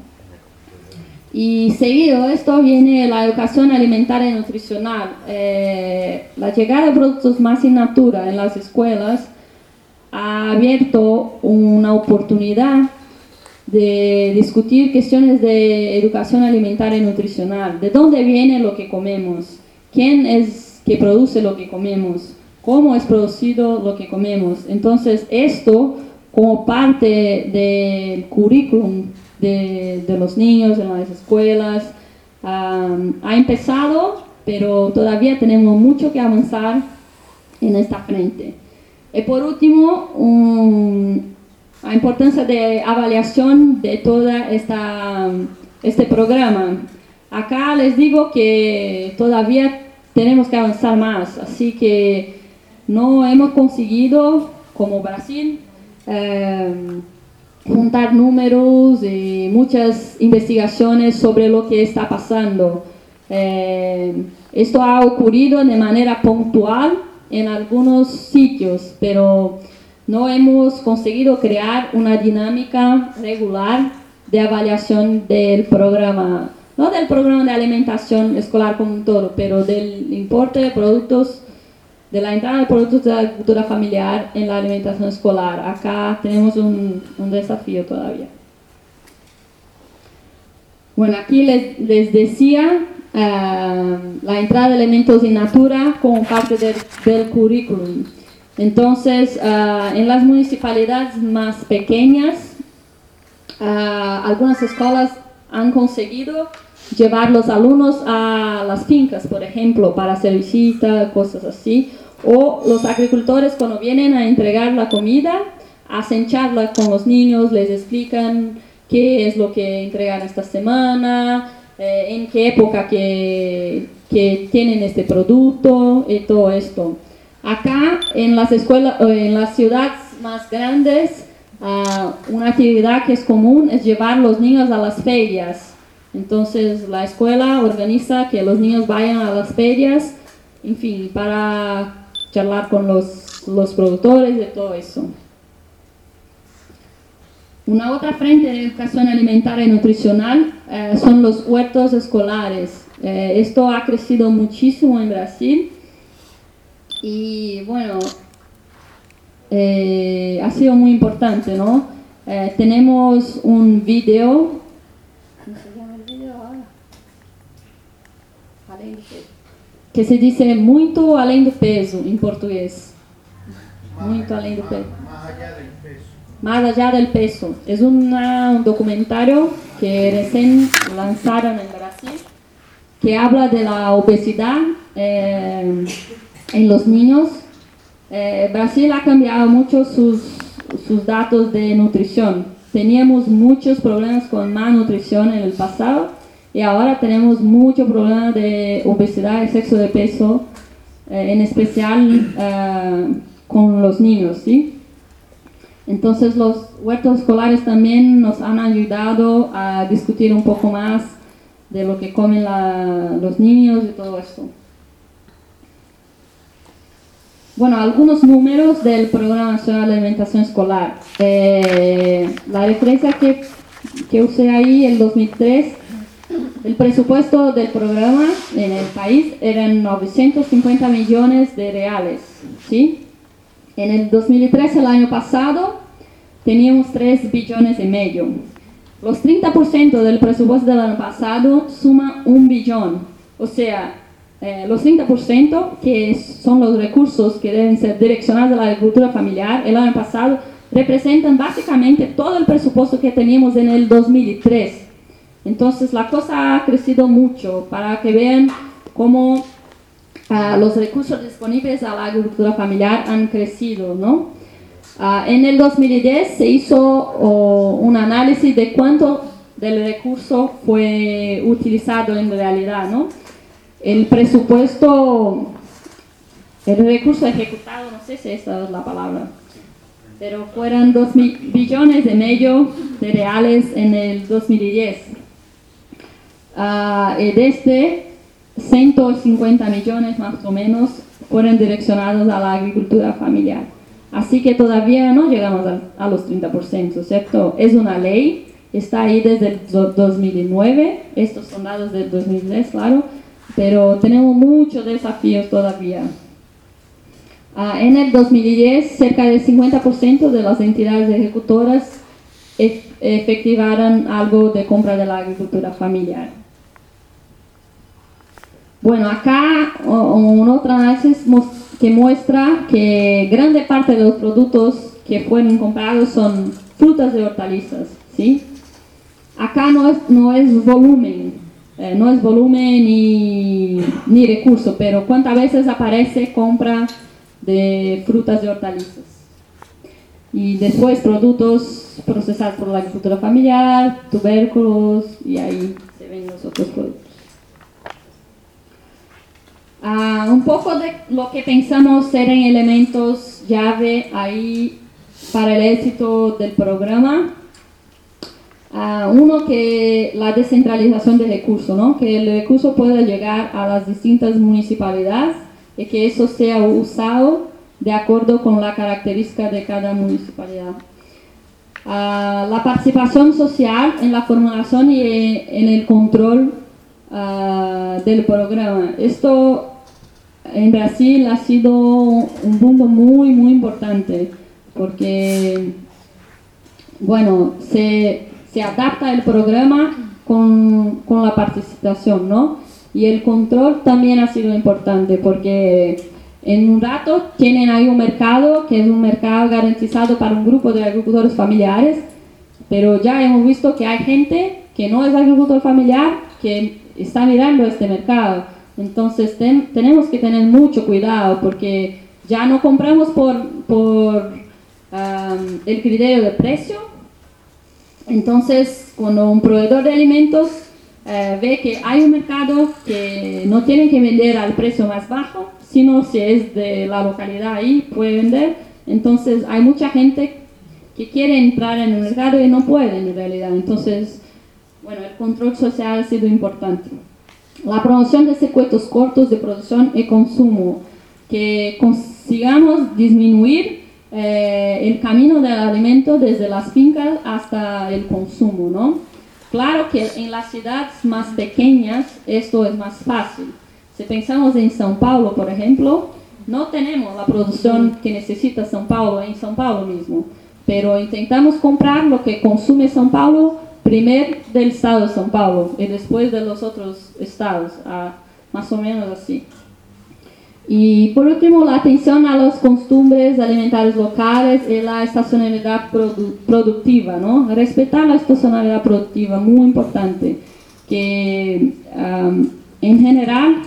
Y seguido esto viene la educación alimentaria y nutricional. Eh, la llegada de productos más in natura en las escuelas ha abierto una oportunidad de discutir cuestiones de educación alimentaria y nutricional. ¿De dónde viene lo que comemos? ¿Quién es que produce lo que comemos? ¿Cómo es producido lo que comemos? Entonces, esto como parte del currículum de, de los niños en las escuelas um, ha empezado, pero todavía tenemos mucho que avanzar en esta frente. Y por último, un, la importancia de avaliación de esta este programa. Acá les digo que todavía tenemos que avanzar más, así que no hemos conseguido, como Brasil, eh, juntar números y muchas investigaciones sobre lo que está pasando. Eh, esto ha ocurrido de manera puntual en algunos sitios, pero no hemos conseguido crear una dinámica regular de avaliación del programa, no del programa de alimentación escolar como un todo, pero del importe de productos, de la entrada de productos de la agricultura familiar en la alimentación escolar. Acá tenemos un, un desafío todavía. Bueno, aquí les, les decía uh, la entrada de elementos in natura como parte del, del currículum. Entonces, uh, en las municipalidades más pequeñas, uh, algunas escuelas han conseguido llevar los alumnos a las fincas, por ejemplo, para hacer visita, cosas así. O los agricultores cuando vienen a entregar la comida, hacen charlas con los niños, les explican qué es lo que entregan esta semana, eh, en qué época que, que tienen este producto y todo esto. Acá en las escuelas, en las ciudades más grandes, uh, una actividad que es común es llevar los niños a las ferias. Entonces la escuela organiza que los niños vayan a las ferias, en fin, para charlar con los, los productores de todo eso. Una otra frente de educación alimentaria y nutricional eh, son los huertos escolares. Eh, esto ha crecido muchísimo en Brasil y bueno, eh, ha sido muy importante, ¿no? Tenemos un video. ¿Cómo se llama el video ahora? Além do peso. Que se dice muito além do peso em português. Muito além do peso. Más allá del peso. Es una, un documentario que recién lanzaron en Brasil que habla de la obesidad. Eh, en los niños. Eh, Brasil ha cambiado mucho sus, sus, datos de nutrición. Teníamos muchos problemas con malnutrición en el pasado y ahora tenemos muchos problemas de obesidad sexo de peso, eh, en especial eh, con los niños. ¿sí? Entonces los huertos escolares también nos han ayudado a discutir un poco más de lo que comen la, los niños y todo esto. Bueno, algunos números del Programa Nacional de Alimentación Escolar. Eh, la referencia que, que usé ahí, el 2003, el presupuesto del programa en el país eran 950 millones de reales. ¿sí? En el 2003, el año pasado, teníamos 3 billones y medio. Los 30% del presupuesto del año pasado suma un billón. O sea, eh, los 30%, que son los recursos que deben ser direccionados a la agricultura familiar el año pasado, representan básicamente todo el presupuesto que teníamos en el 2003. Entonces la cosa ha crecido mucho para que vean cómo uh, los recursos disponibles a la agricultura familiar han crecido, ¿no? Uh, en el 2010 se hizo un análisis de cuánto del recurso fue utilizado en realidad, ¿no? el presupuesto, el recurso ejecutado, no sé si esa es la palabra, pero fueron 2 billones de medio de reales en el 2010. Ah, y desde 150 millones más o menos fueron direccionados a la agricultura familiar. Así que todavía no llegamos a, los 30%, ¿cierto? Es una ley, está ahí desde el 2009, estos son datos del 2010, claro, pero tenemos muchos desafíos todavía. Ah, en el 2010, cerca del 50% de las entidades ejecutoras efectivaron algo de compra de la agricultura familiar. Bueno, acá un otro análisis que muestra que grande parte de los productos que fueron comprados son frutas y hortalizas, ¿sí? Acá no es, no es volumen, eh, no es volumen ni, ni recurso, pero cuántas veces aparece compra de frutas y hortalizas. Y después productos procesados por la agricultura familiar, tubérculos y ahí se ven los otros productos. Ah, un poco de lo que pensamos ser en elementos llave ahí para el éxito del programa. Uh, uno que la descentralización del recurso, ¿no? que el recurso pueda llegar a las distintas municipalidades y que eso sea usado de acuerdo con la característica de cada municipalidad. Uh, la participación social en la formulación y en el control uh, del programa. Esto en Brasil ha sido un punto muy, muy importante porque, bueno, se se adapta el programa con, con, la participación, ¿no? Y el control también ha sido importante porque en un rato. Tienen ahí un mercado que es un mercado garantizado para un grupo de agricultores familiares, pero ya hemos visto que hay gente que no es agricultor familiar que está mirando este mercado. Entonces tenemos que tener mucho cuidado porque ya no compramos por, por um, el criterio de precio, entonces, cuando un proveedor de alimentos eh, ve que hay un mercado que no tiene que vender al precio más bajo, sino si es de la localidad ahí, puede vender. Entonces, hay mucha gente que quiere entrar en el mercado y no puede en realidad. Entonces, bueno, el control social ha sido importante. La promoción de circuitos cortos de producción y consumo, que consigamos disminuir eh, el camino del alimento desde las fincas hasta el consumo, ¿no? Claro que en las ciudades más pequeñas esto es más fácil. Si pensamos en São Paulo, por ejemplo, no tenemos la producción que necesita São Paulo en São Paulo mismo, pero intentamos comprar lo que consume São Paulo primero del estado de São Paulo y después de los otros estados, más o menos así. Y por último, la atención a las costumbres alimentarias locales y la estacionalidad productiva, ¿no? Respetar la estacionalidad productiva, muy importante, que en general,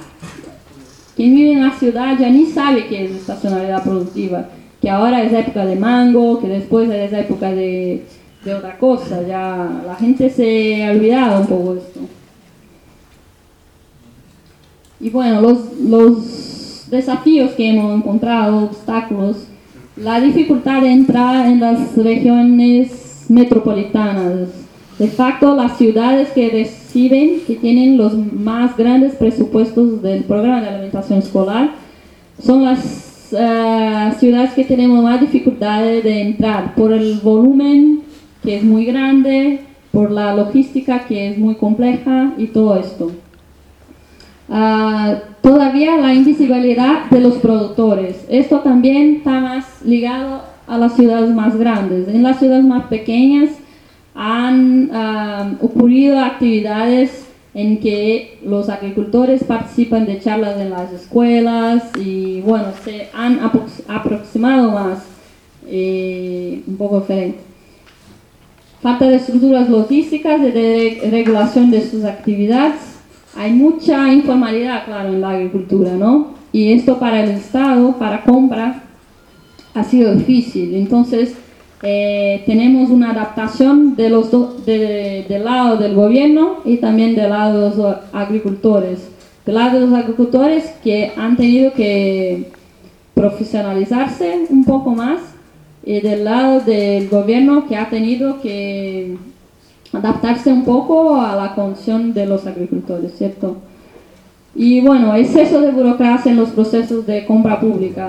quien vive ciudad ya ni sabe qué es estacionalidad productiva, que ahora es época de mango, que después es época de, de otra cosa, ya la gente se ha olvidado un poco esto. Y bueno, los, los desafíos que hemos encontrado, obstáculos, la dificultad de entrar en las regiones metropolitanas. De facto, las ciudades que que tienen los más grandes presupuestos del programa de alimentación escolar, son las eh, ciudades que tenemos más dificultades de entrar por el volumen que es muy grande, por la logística que es muy compleja y todo esto. Ah, todavía la invisibilidad de los productores. Esto también está más ligado a las ciudades más grandes. En las ciudades más pequeñas han ah, ocurrido actividades en que los agricultores participan de charlas en las escuelas y bueno, se han aproximado más, eh, un poco diferente. Falta de estructuras logísticas y de regulación de sus actividades hay mucha informalidad, claro, en la agricultura, ¿no? Y esto para el Estado, para compra, ha sido difícil. Entonces, eh, tenemos una adaptación de los del lado del gobierno y también del lado de los agricultores. Del lado de los agricultores que han tenido que profesionalizarse un poco más y del lado del gobierno que ha tenido que adaptarse un poco a la condición de los agricultores, ¿cierto? Y bueno, exceso de burocracia en los procesos de compra pública.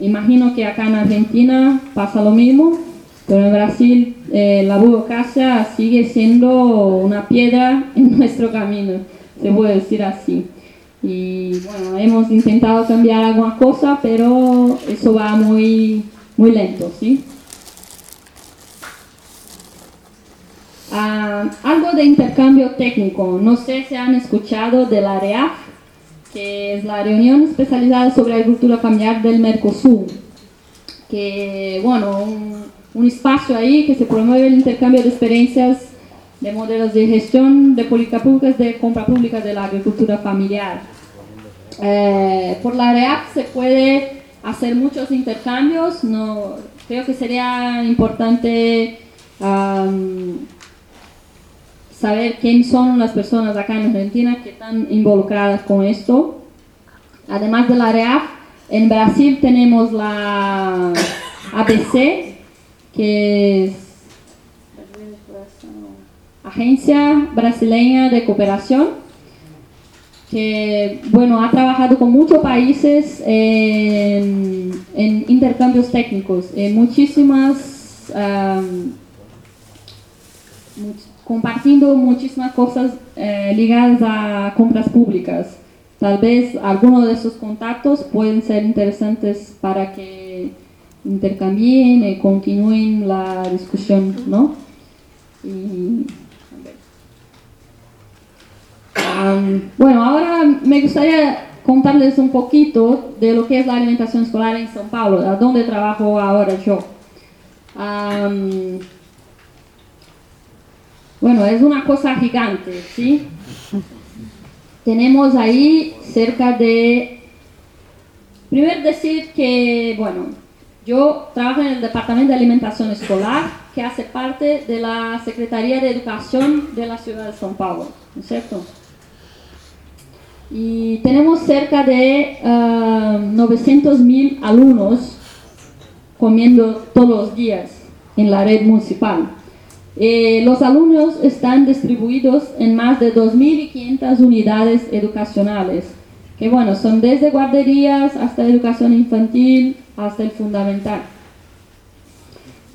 Imagino que acá en Argentina pasa lo mismo, pero en Brasil eh, la burocracia sigue siendo una piedra en nuestro camino, se puede decir así. Y bueno, hemos intentado cambiar alguna cosa, pero eso va muy, muy lento, ¿sí? Ah, algo de intercambio técnico. No sé si han escuchado de la REAF, que es la Reunión Especializada sobre Agricultura Familiar del Mercosur. Que, bueno, un espacio ahí que se promueve el intercambio de experiencias de modelos de gestión de políticas públicas de compra pública de la agricultura familiar. Eh, por la REAP se puede hacer muchos intercambios, no, creo que sería importante um, saber quién son las personas acá en Argentina que están involucradas con esto. Además de la REAF, en Brasil tenemos la ABC, que Agencia Brasileña de Cooperación, que bueno, ha trabajado con muchos países en, intercambios técnicos, en muchísimas, compartiendo muchísimas cosas eh, ligadas a compras públicas. Tal vez algunos de esos contactos pueden ser interesantes para que intercambien y continúen la discusión, ¿no? Y, um, bueno, ahora me gustaría contarles un poquito de lo que es la alimentación escolar en São Paulo, a donde trabajo ahora yo. Um, bueno, es una cosa gigante, ¿sí? Tenemos ahí cerca de... Primero decir que, bueno, yo trabajo en el Departamento de Alimentación Escolar, que hace parte de la Secretaría de Educación de la ciudad de São Paulo, ¿no es cierto? Y tenemos cerca de uh, 900.000 alumnos comiendo todos los días en la red municipal. Eh, los alumnos están distribuidos en más de 2.500 unidades educacionales, que bueno, son desde guarderías hasta educación infantil, hasta el fundamental.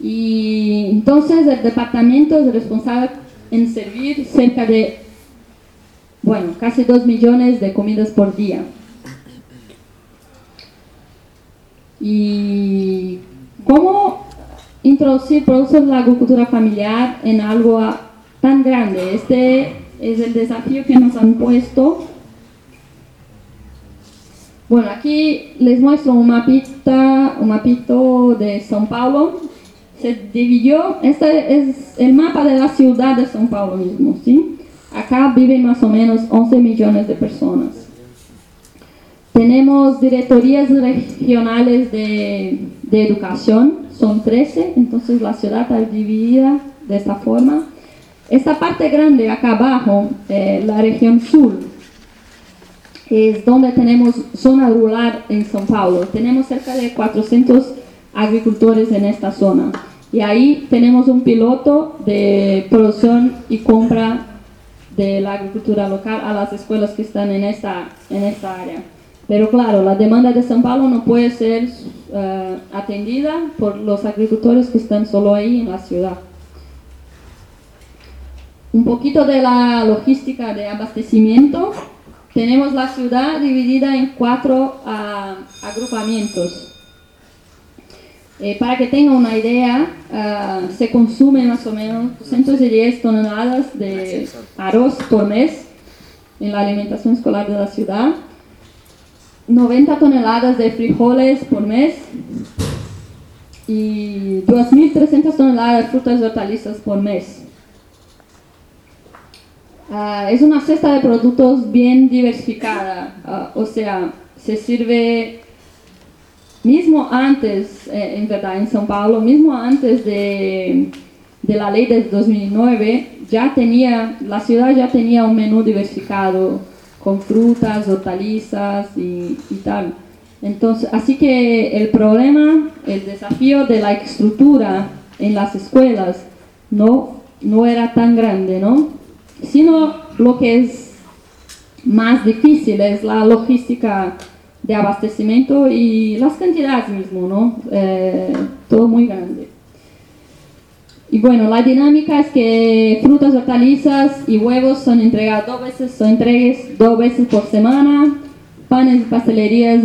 Y entonces el departamento es responsable en servir cerca de, bueno, casi 2 millones de comidas por día. Y cómo introducir productos de la agricultura familiar en algo tan grande. Este es el desafío que nos han puesto. Bueno, aquí les muestro un mapita, un mapito de São Paulo. Se dividió, este es el mapa de la ciudad de São Paulo mismo, ¿sí? Acá viven más o menos 11 millones de personas. Tenemos directorías regionales de, de educación, son 13, entonces la ciudad está dividida de esta forma. Esta parte grande acá abajo, eh, la región sur, es donde tenemos zona rural en São Paulo. Tenemos cerca de 400 agricultores en esta zona. Y ahí tenemos un piloto de producción y compra de la agricultura local a las escuelas que están en esta, en esta área. Pero claro, la demanda de São Paulo no puede ser uh, atendida por los agricultores que están solo ahí en la ciudad. Un poquito de la logística de abastecimiento. Tenemos la ciudad dividida en cuatro uh, agrupamientos. Eh, para que tengan una idea, uh, se consume más o menos 210 toneladas de arroz por mes en la alimentación escolar de la ciudad. 90 toneladas de frijoles por mes y 2.300 toneladas de frutas y hortalizas por mes. Uh, es una cesta de productos bien diversificada, uh, o sea, se sirve mismo antes, eh, en verdad, en São Paulo, mismo antes de, de la ley de 2009, ya tenía, la ciudad ya tenía un menú diversificado con frutas, hortalizas y, y tal. Entonces, así que el problema, el desafío de la estructura en las escuelas no, no era tan grande, ¿no? Sino lo que es más difícil es la logística de abastecimiento y las cantidades mismo, ¿no? Eh, todo muy grande. Y bueno, la dinámica es que frutas, hortalizas y huevos son entregados dos veces, son entregas dos veces por semana, panes y pastelerías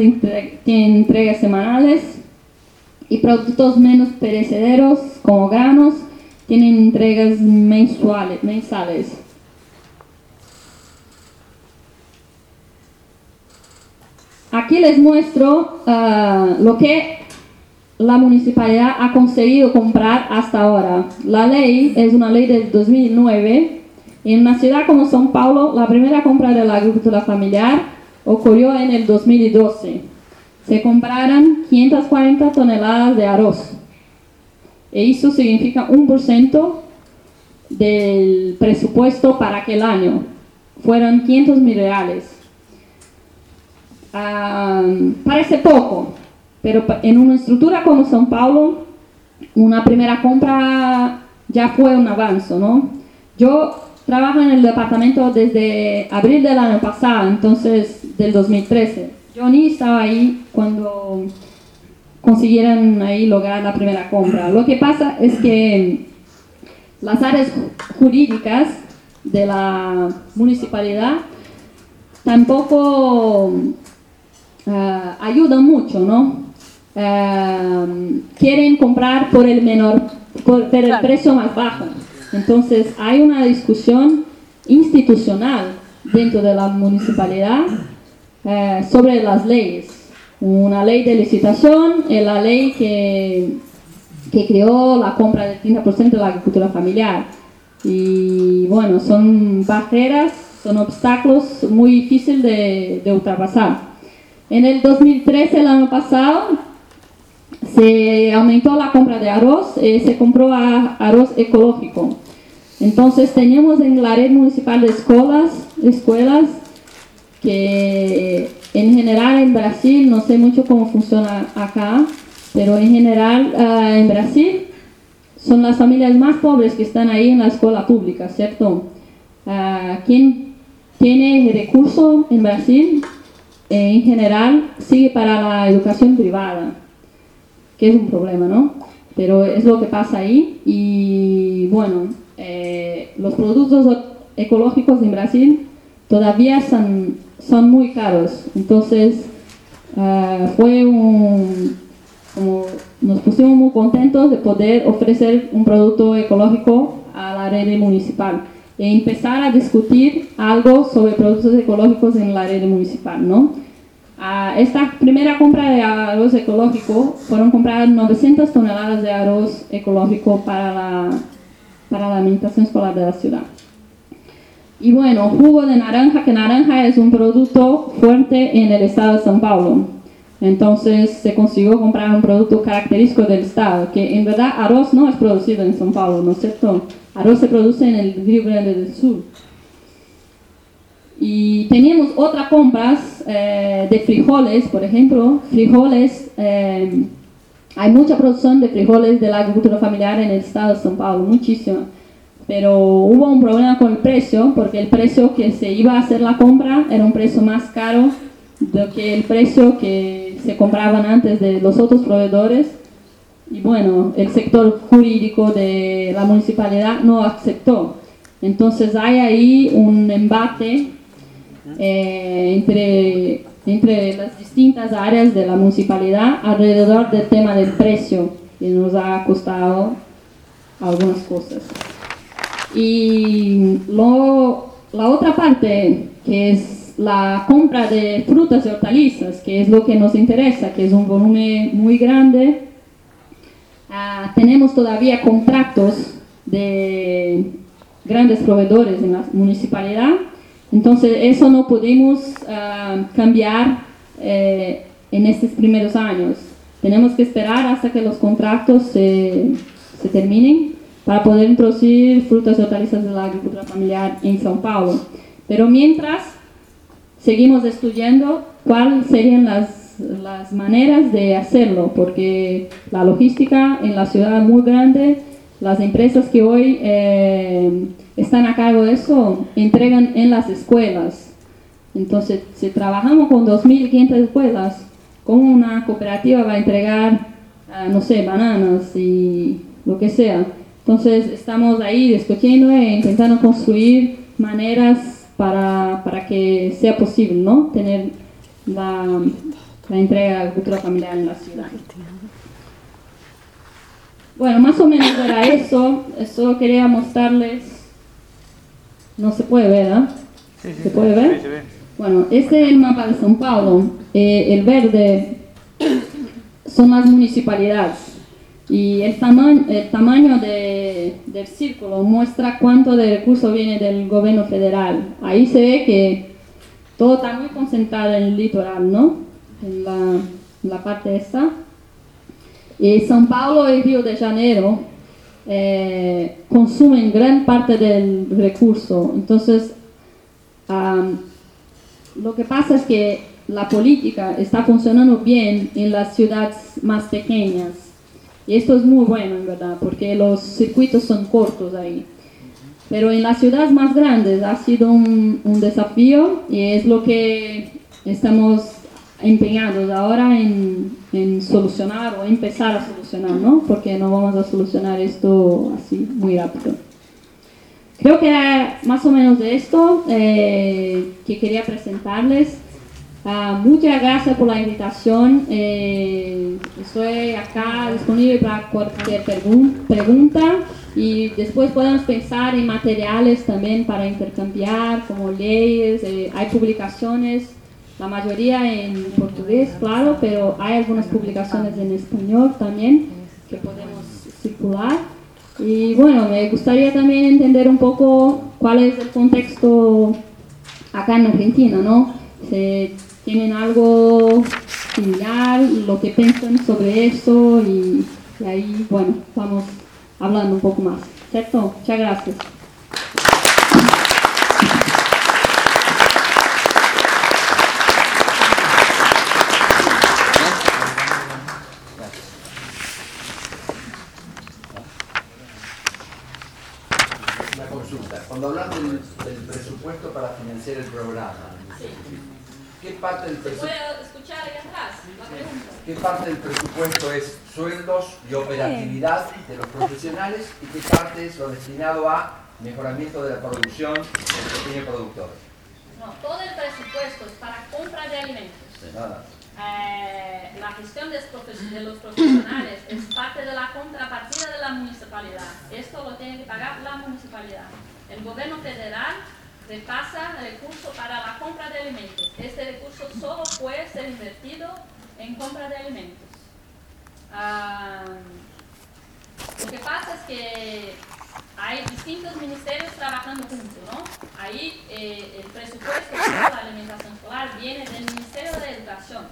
tienen entregas semanales y productos menos perecederos como granos tienen entregas mensuales, mensales. Aquí les muestro ah, lo que la municipalidad ha conseguido comprar hasta ahora. La ley es una ley del 2009. En una ciudad como São Paulo, la primera compra de la agricultura familiar ocurrió en el 2012. Se compraron 540 toneladas de arroz. E eso significa un por ciento del presupuesto para aquel año. Fueron 500 mil reales parece poco, pero en una estructura como São Paulo, una primera compra ya fue un avance, ¿no? Yo trabajo en el departamento desde abril del año pasado, entonces del 2013. Yo ni estaba ahí cuando consiguieron ahí lograr la primera compra. Lo que pasa es que las áreas jurídicas de la municipalidad tampoco uh, ayudan mucho, ¿no? Uh, quieren comprar por el menor, por, por el precio más bajo. Entonces hay una discusión institucional dentro de la municipalidad uh, sobre las leyes. Una ley de licitación es la ley que, que creó la compra del 30% de la agricultura familiar. Y bueno, son barreras, son obstáculos muy difíciles de, de ultrapasar. En el 2013, el año pasado, se aumentó la compra de arroz, y se compró arroz ecológico. Entonces tenemos en la red municipal de escuelas, que en general en Brasil, no sé mucho cómo funciona acá, pero en general uh, en Brasil son las familias más pobres que están ahí en la escuela pública, ¿cierto? Uh, ¿Quién tiene recurso en Brasil? Eh, en general sigue para la educación privada, que es un problema, ¿no? Pero es lo que pasa ahí y bueno, eh, los productos ecológicos en Brasil todavía son, son muy caros, entonces uh, fue un, nos pusimos muy contentos de poder ofrecer un producto ecológico a la red municipal empezar a discutir algo sobre productos ecológicos en la red municipal, ¿no? esta primera compra de arroz ecológico fueron compradas 900 toneladas de arroz ecológico para la, para la alimentación escolar de la ciudad. Y bueno, jugo de naranja, que naranja es un producto fuerte en el estado de São Paulo. Entonces se consiguió comprar un producto característico del estado, que en verdad arroz no es producido en São Paulo, ¿no es cierto? Arroz se produce en el Río Grande del Sur. Y teníamos otras compras eh, de frijoles, por ejemplo, frijoles, eh, hay mucha producción de frijoles de la agricultura familiar en el estado de São Paulo, muchísima. Pero hubo un problema con el precio, porque el precio que se iba a hacer la compra era un precio más caro de que el precio que se compraban antes de los otros proveedores. Y bueno, el sector jurídico de la municipalidad no aceptó. Entonces hay ahí un embate eh, entre, entre las distintas áreas de la municipalidad alrededor del tema del precio, que nos ha costado algunas cosas. Y lo, la otra parte, que es la compra de frutas y hortalizas, que es lo que nos interesa, que es un volumen muy grande, uh, tenemos todavía contratos de grandes proveedores en la municipalidad entonces, eso no podemos uh, cambiar eh, en estos primeros años. Tenemos que esperar hasta que los contratos se, se terminen para poder introducir frutas y hortalizas de la agricultura familiar en São Paulo. Pero mientras, seguimos estudiando cuáles serían las, las maneras de hacerlo, porque la logística en la ciudad es muy grande, las empresas que hoy eh, están a cargo de eso entregan en las escuelas. Entonces, si trabajamos con 2.500 escuelas, ¿cómo una cooperativa va a entregar, ah, no sé, bananas y lo que sea? Entonces, estamos ahí discutiendo e intentando construir maneras para, para que sea posible, ¿no? Tener la, la entrega de agricultura familiar en la ciudad. Bueno, más o menos era eso. Solo quería mostrarles. No se puede ver, ¿verdad? ¿Se puede ver? Bueno, este es el mapa de São Paulo. Eh, el verde son las municipalidades. Y el, tama- el tamaño de- del círculo muestra cuánto de recursos viene del gobierno federal. Ahí se ve que todo está muy concentrado en el litoral, ¿no? En la, parte esta. Y São Paulo y Río de Janeiro eh, consumen gran parte del recurso. Entonces, lo que pasa es que la política está funcionando bien en las ciudades más pequeñas. Y esto es muy bueno, en verdad, porque los circuitos son cortos ahí. Pero en las ciudades más grandes ha sido un, un desafío y es lo que estamos empeñados ahora en, en solucionar o empezar a solucionar, ¿no? Porque no vamos a solucionar esto así muy rápido. Creo que más o menos de esto eh, que quería presentarles. Ah, muchas gracias por la invitación. eh, estoy acá disponible para cualquier pregun- pregunta y después podemos pensar en materiales también para intercambiar, como leyes. eh, hay publicaciones, la mayoría en portugués, claro, pero hay algunas publicaciones en español también que podemos circular. Y bueno, me gustaría también entender un poco cuál es el contexto acá en Argentina, ¿no? Tienen algo similar, lo que piensan sobre eso y, y ahí, bueno, vamos hablando un poco más, ¿cierto? Muchas gracias. Cuando hablan del, del presupuesto para financiar el programa, ¿qué parte del presupuesto? escuchar ahí atrás la pregunta? ¿Qué parte del presupuesto es sueldos y operatividad de los profesionales y qué parte es lo destinado a mejoramiento de la producción del pequeño productor? No, todo el presupuesto es para compra de alimentos. Nada. Eh, la gestión de, los profe- de los profesionales es parte de la contrapartida de la municipalidad. Esto lo tiene que pagar la municipalidad. El gobierno federal repasa el recurso para la compra de alimentos. Este recurso solo puede ser invertido en compra de alimentos. Ah, lo que pasa es que hay distintos ministerios trabajando juntos, ¿no? Ahí eh, el presupuesto para la alimentación escolar viene del Ministerio de Educación.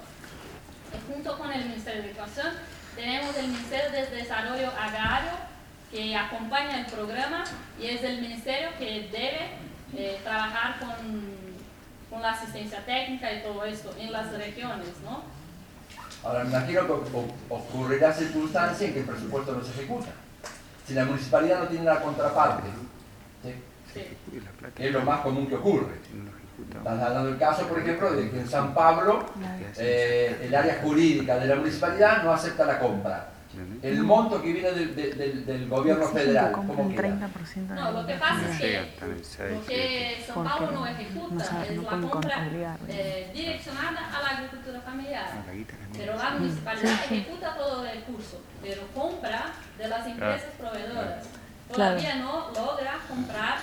Junto con el Ministerio de Educación tenemos el Ministerio de Desarrollo Agrario que acompaña el programa y es el ministerio que debe eh, trabajar con, con la asistencia técnica y todo esto en las regiones, ¿no? Ahora, me imagino que ocurrirá circunstancia en que el presupuesto no se ejecuta. Si la municipalidad no tiene la contraparte, ¿sí? Es lo más común que ocurre. Estás hablando del caso, por ejemplo, de que en San Pablo eh, el área jurídica de la municipalidad no acepta la compra. El monto que viene del, del- del- del gobierno federal, ¿cómo queda? No, lo que pasa es que llega hasta el seis, lo que São Paulo no ejecuta no sabe, es no la compra eh, direccionada a la agricultura familiar. La guita es Pero la municipalidad ejecuta todo el recurso, pero compra de las empresas proveedoras. Todavía no logra comprar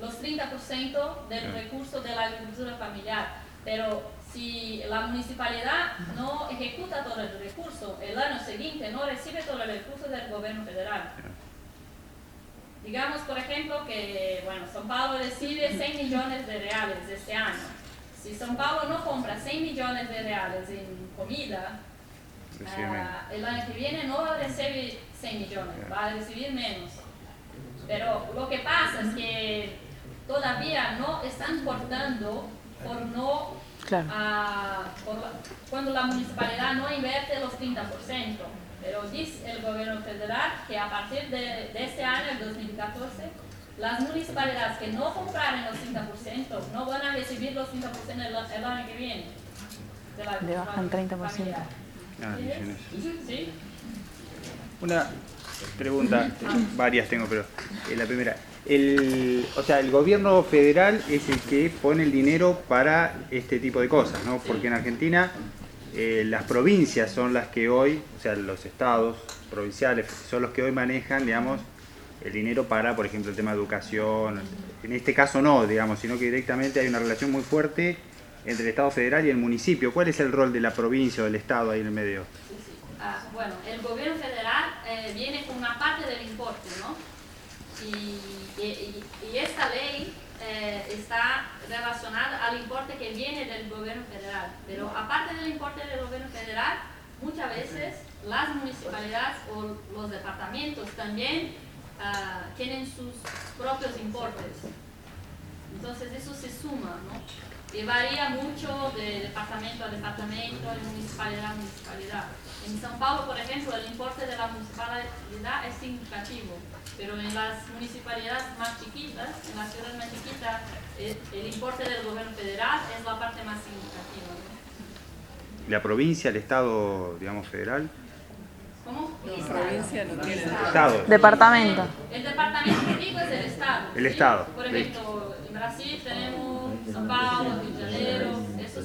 los 30% del Claro. recurso de la agricultura familiar. Pero si la municipalidad no ejecuta todo el recurso, el año siguiente no recibe todo el recurso del gobierno federal. Digamos, por ejemplo, que bueno, São Paulo recibe 100 millones de reales este año. Si São Paulo no compra 100 millones de reales en comida, Recibe ah, el año que viene no recibir 100 millones, va a recibir menos. Pero lo que pasa es que todavía no están cortando por no Claro. ah, cuando la municipalidad no invierte los 30%. Pero dice el gobierno federal que a partir de, de este año, el 2014, las municipalidades que no compraron los 30% no van a recibir los 30% el, el año que viene. de la Le bajan 30%. familiar. Ah. ¿Sí? Una pregunta, varias tengo, pero eh, la primera. El, o sea, el gobierno federal es el que pone el dinero para este tipo de cosas, ¿no? Porque en Argentina eh, las provincias son las que hoy, o sea, los estados provinciales son los que hoy manejan, digamos, el dinero para, por ejemplo, el tema de educación. En este caso no, digamos, sino que directamente hay una relación muy fuerte entre el Estado federal y el municipio. ¿Cuál es el rol de la provincia o del Estado ahí en el medio? Ah, bueno, el gobierno federal eh, viene con una parte del importe, ¿no? Y, y- esta ley eh, está relacionada al importe que viene del gobierno federal. Pero aparte del importe del gobierno federal, muchas veces las municipalidades o los departamentos también ah, tienen sus propios importes. Entonces eso se suma, ¿no? Y varía mucho de departamento a departamento, de municipalidad a municipalidad. En São Paulo, por ejemplo, el importe de la municipalidad es significativo, pero en las municipalidades más chiquitas, en las ciudades más chiquitas, el, importe del gobierno federal es la parte más significativa. La provincia, el Estado, digamos, federal. ¿Cómo? provincia no tiene. Estado. Departamento. El departamento que digo es el Estado. El ¿sí? Estado, Por ejemplo, en Brasil tenemos São Paulo, Rio de Janeiro, esos,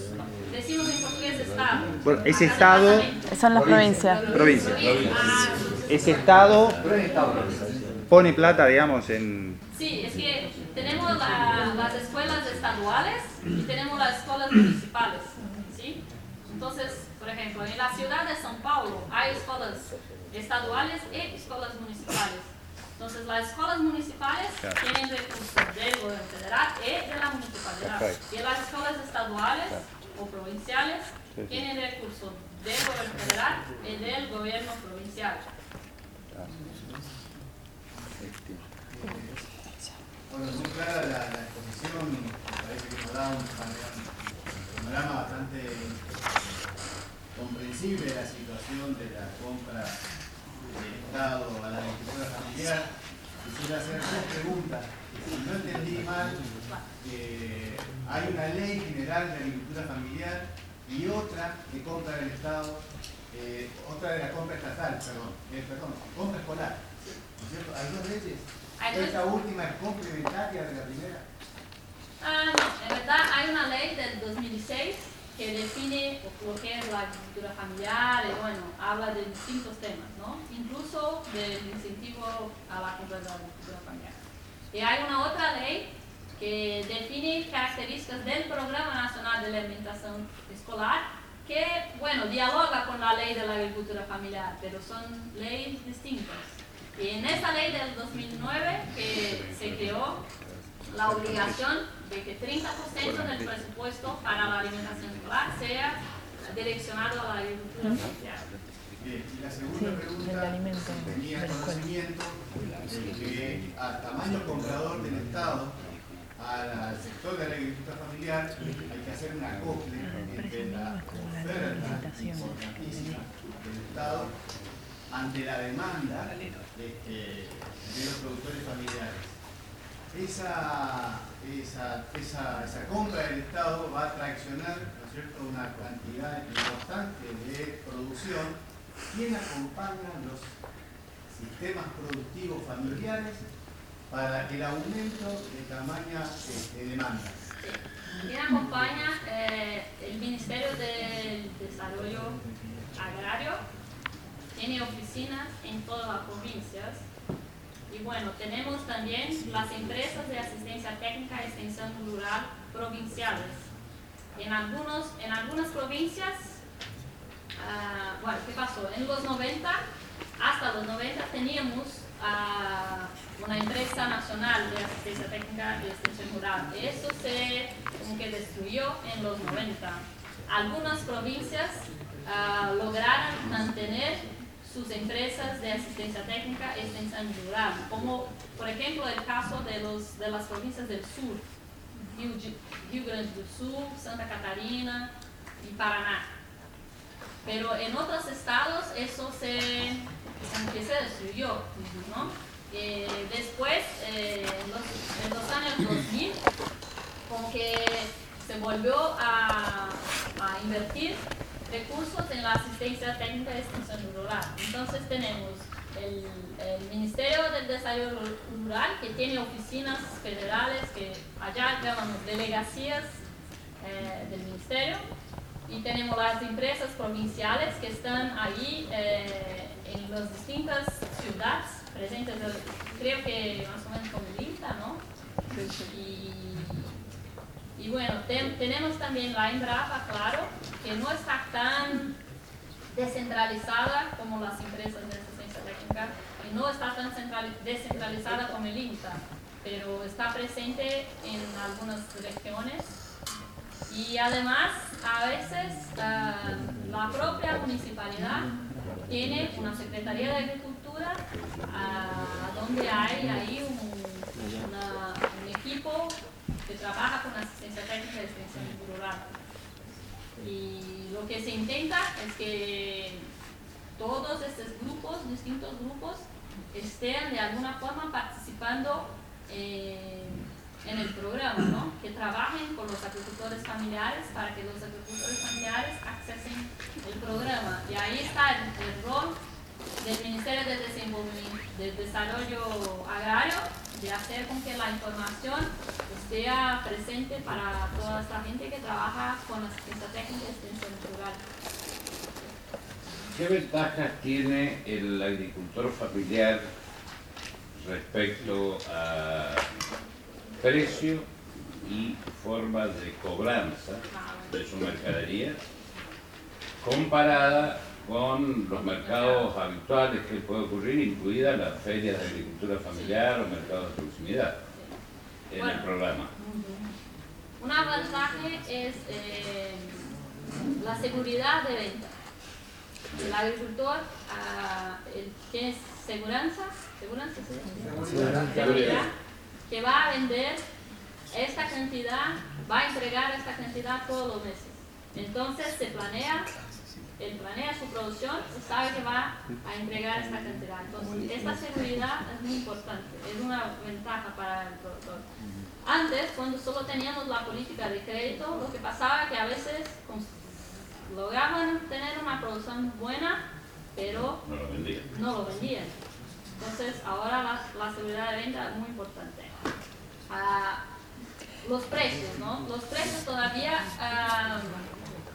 decimos en portugués Estado. Bueno, ese Estado-. Son las provincias. Provincia. Ah, Ese Estado pone plata, digamos, en... Sí, es que tenemos la- las escuelas estaduales y tenemos las escuelas municipales, ¿sí? Entonces, por ejemplo, en la ciudad de São Paulo hay escuelas estaduales y escuelas municipales. Entonces, las escuelas municipales tienen recursos del gobierno federal y de la municipalidad. Y las escuelas estaduales o provinciales tienen recursos del gobierno federal y del gobierno provincial. Bueno, muy clara la, la exposición, me parece que nos da un panorama, un panorama bastante comprensible la situación de la compra del Estado a la agricultura familiar. Quisiera hacer dos preguntas. Si no entendí mal, eh, hay una ley general de agricultura familiar y otra que compra el Estado, eh, otra de la compra estatal, perdón, eh, perdón, compra escolar. ¿No es cierto? Hay dos leyes. Esta última es complementaria de la primera. Ah, no, en verdad hay una ley del 2006 que define lo que es la agricultura familiar y bueno, habla de distintos temas, ¿no? Incluso del incentivo a la compra de la agricultura familiar. Y hay una otra ley que define características del Programa Nacional de Alimentación Escolar que, bueno, dialoga con la ley de la agricultura familiar, pero son leyes distintas. Y en esa ley del 2009 que se creó la obligación de que 30% del presupuesto para la alimentación escolar sea direccionado a la agricultura familiar. Bien, y la segunda Sí, pregunta tenía de conocimiento de que a tamaño comprador del Estado, al, al sector de la agricultura familiar, hay que hacer un acople entre la oferta importantísima del Estado ante la demanda este, de los productores familiares. Esa, esa, esa, compra del Estado va a traccionar ¿no es cierto? una cantidad importante de producción. ¿Quién acompaña los sistemas productivos familiares para el aumento de tamaña este, demanda? Quien acompaña eh, el Ministerio del Desarrollo Agrario, tiene oficinas en todas las provincias. Y bueno, tenemos también las empresas de asistencia técnica y extensión rural provinciales. En, algunos, en algunas provincias, ah, bueno, ¿qué pasó? En los 90, hasta los 90 teníamos ah, una empresa nacional de asistencia técnica y extensión rural. Eso se como destruyó en los 90. Algunas provincias ah, lograron mantener sus empresas de asistencia técnica extensión rural, como por ejemplo el caso de, los, de las provincias del sur. Rio, de, Rio Grande do Sul, Santa Catarina y Paraná. Pero en otros estados eso se, se destruyó, ¿no? Eh, después, eh, en, los, en los años 2000, como que se volvió a, a invertir recursos en la asistencia técnica de extensión rural. Entonces tenemos el, el Ministerio del Desarrollo Rural, que tiene oficinas federales, que allá llamamos delegacias eh, del Ministerio, y tenemos las empresas provinciales que están ahí eh, en las distintas ciudades presentes, creo que más o menos como el INTA, ¿no? Y, y bueno, ten- tenemos también la Embrapa, claro, que no está tan descentralizada como las empresas de asistencia técnica y no está tan central- descentralizada como el INTA, pero está presente en algunas regiones. Y además a veces ah, la propia municipalidad tiene una Secretaría de Agricultura ah, donde hay ahí un equipo que trabaja con asistencia técnica de extensión rural. Y lo que se intenta es que todos estos grupos, distintos grupos, estén de alguna forma participando eh, en el programa, ¿no? que trabajen con los agricultores familiares para que los agricultores familiares accesen el programa. Y ahí está el, rol del Ministerio de Desarrollo Agrario de hacer con que la información esté presente para toda esta gente que trabaja con asistencia técnica y extensión rural. ¿Qué ventajas tiene el agricultor familiar respecto a precio y forma de cobranza de su mercadería comparada con los mercados habituales que puede ocurrir, incluidas las ferias de agricultura familiar o mercados de proximidad en el Bueno. programa? Una ventaja es eh, la seguridad de venta. El agricultor ah, él tiene seguridad, seguridad, seguridad, que va a vender esta cantidad, va a entregar esta cantidad todos los meses. Entonces se planea, él planea su producción y sabe que va a entregar esta cantidad. Entonces esta seguridad es muy importante, es una ventaja para el productor. Antes, cuando solo teníamos la política de crédito, lo que pasaba que a veces lograban tener una producción buena, pero No lo vendía. no lo vendían. Entonces, ahora la, la seguridad de venta es muy importante. Ah, los precios, ¿no? Los precios todavía ah,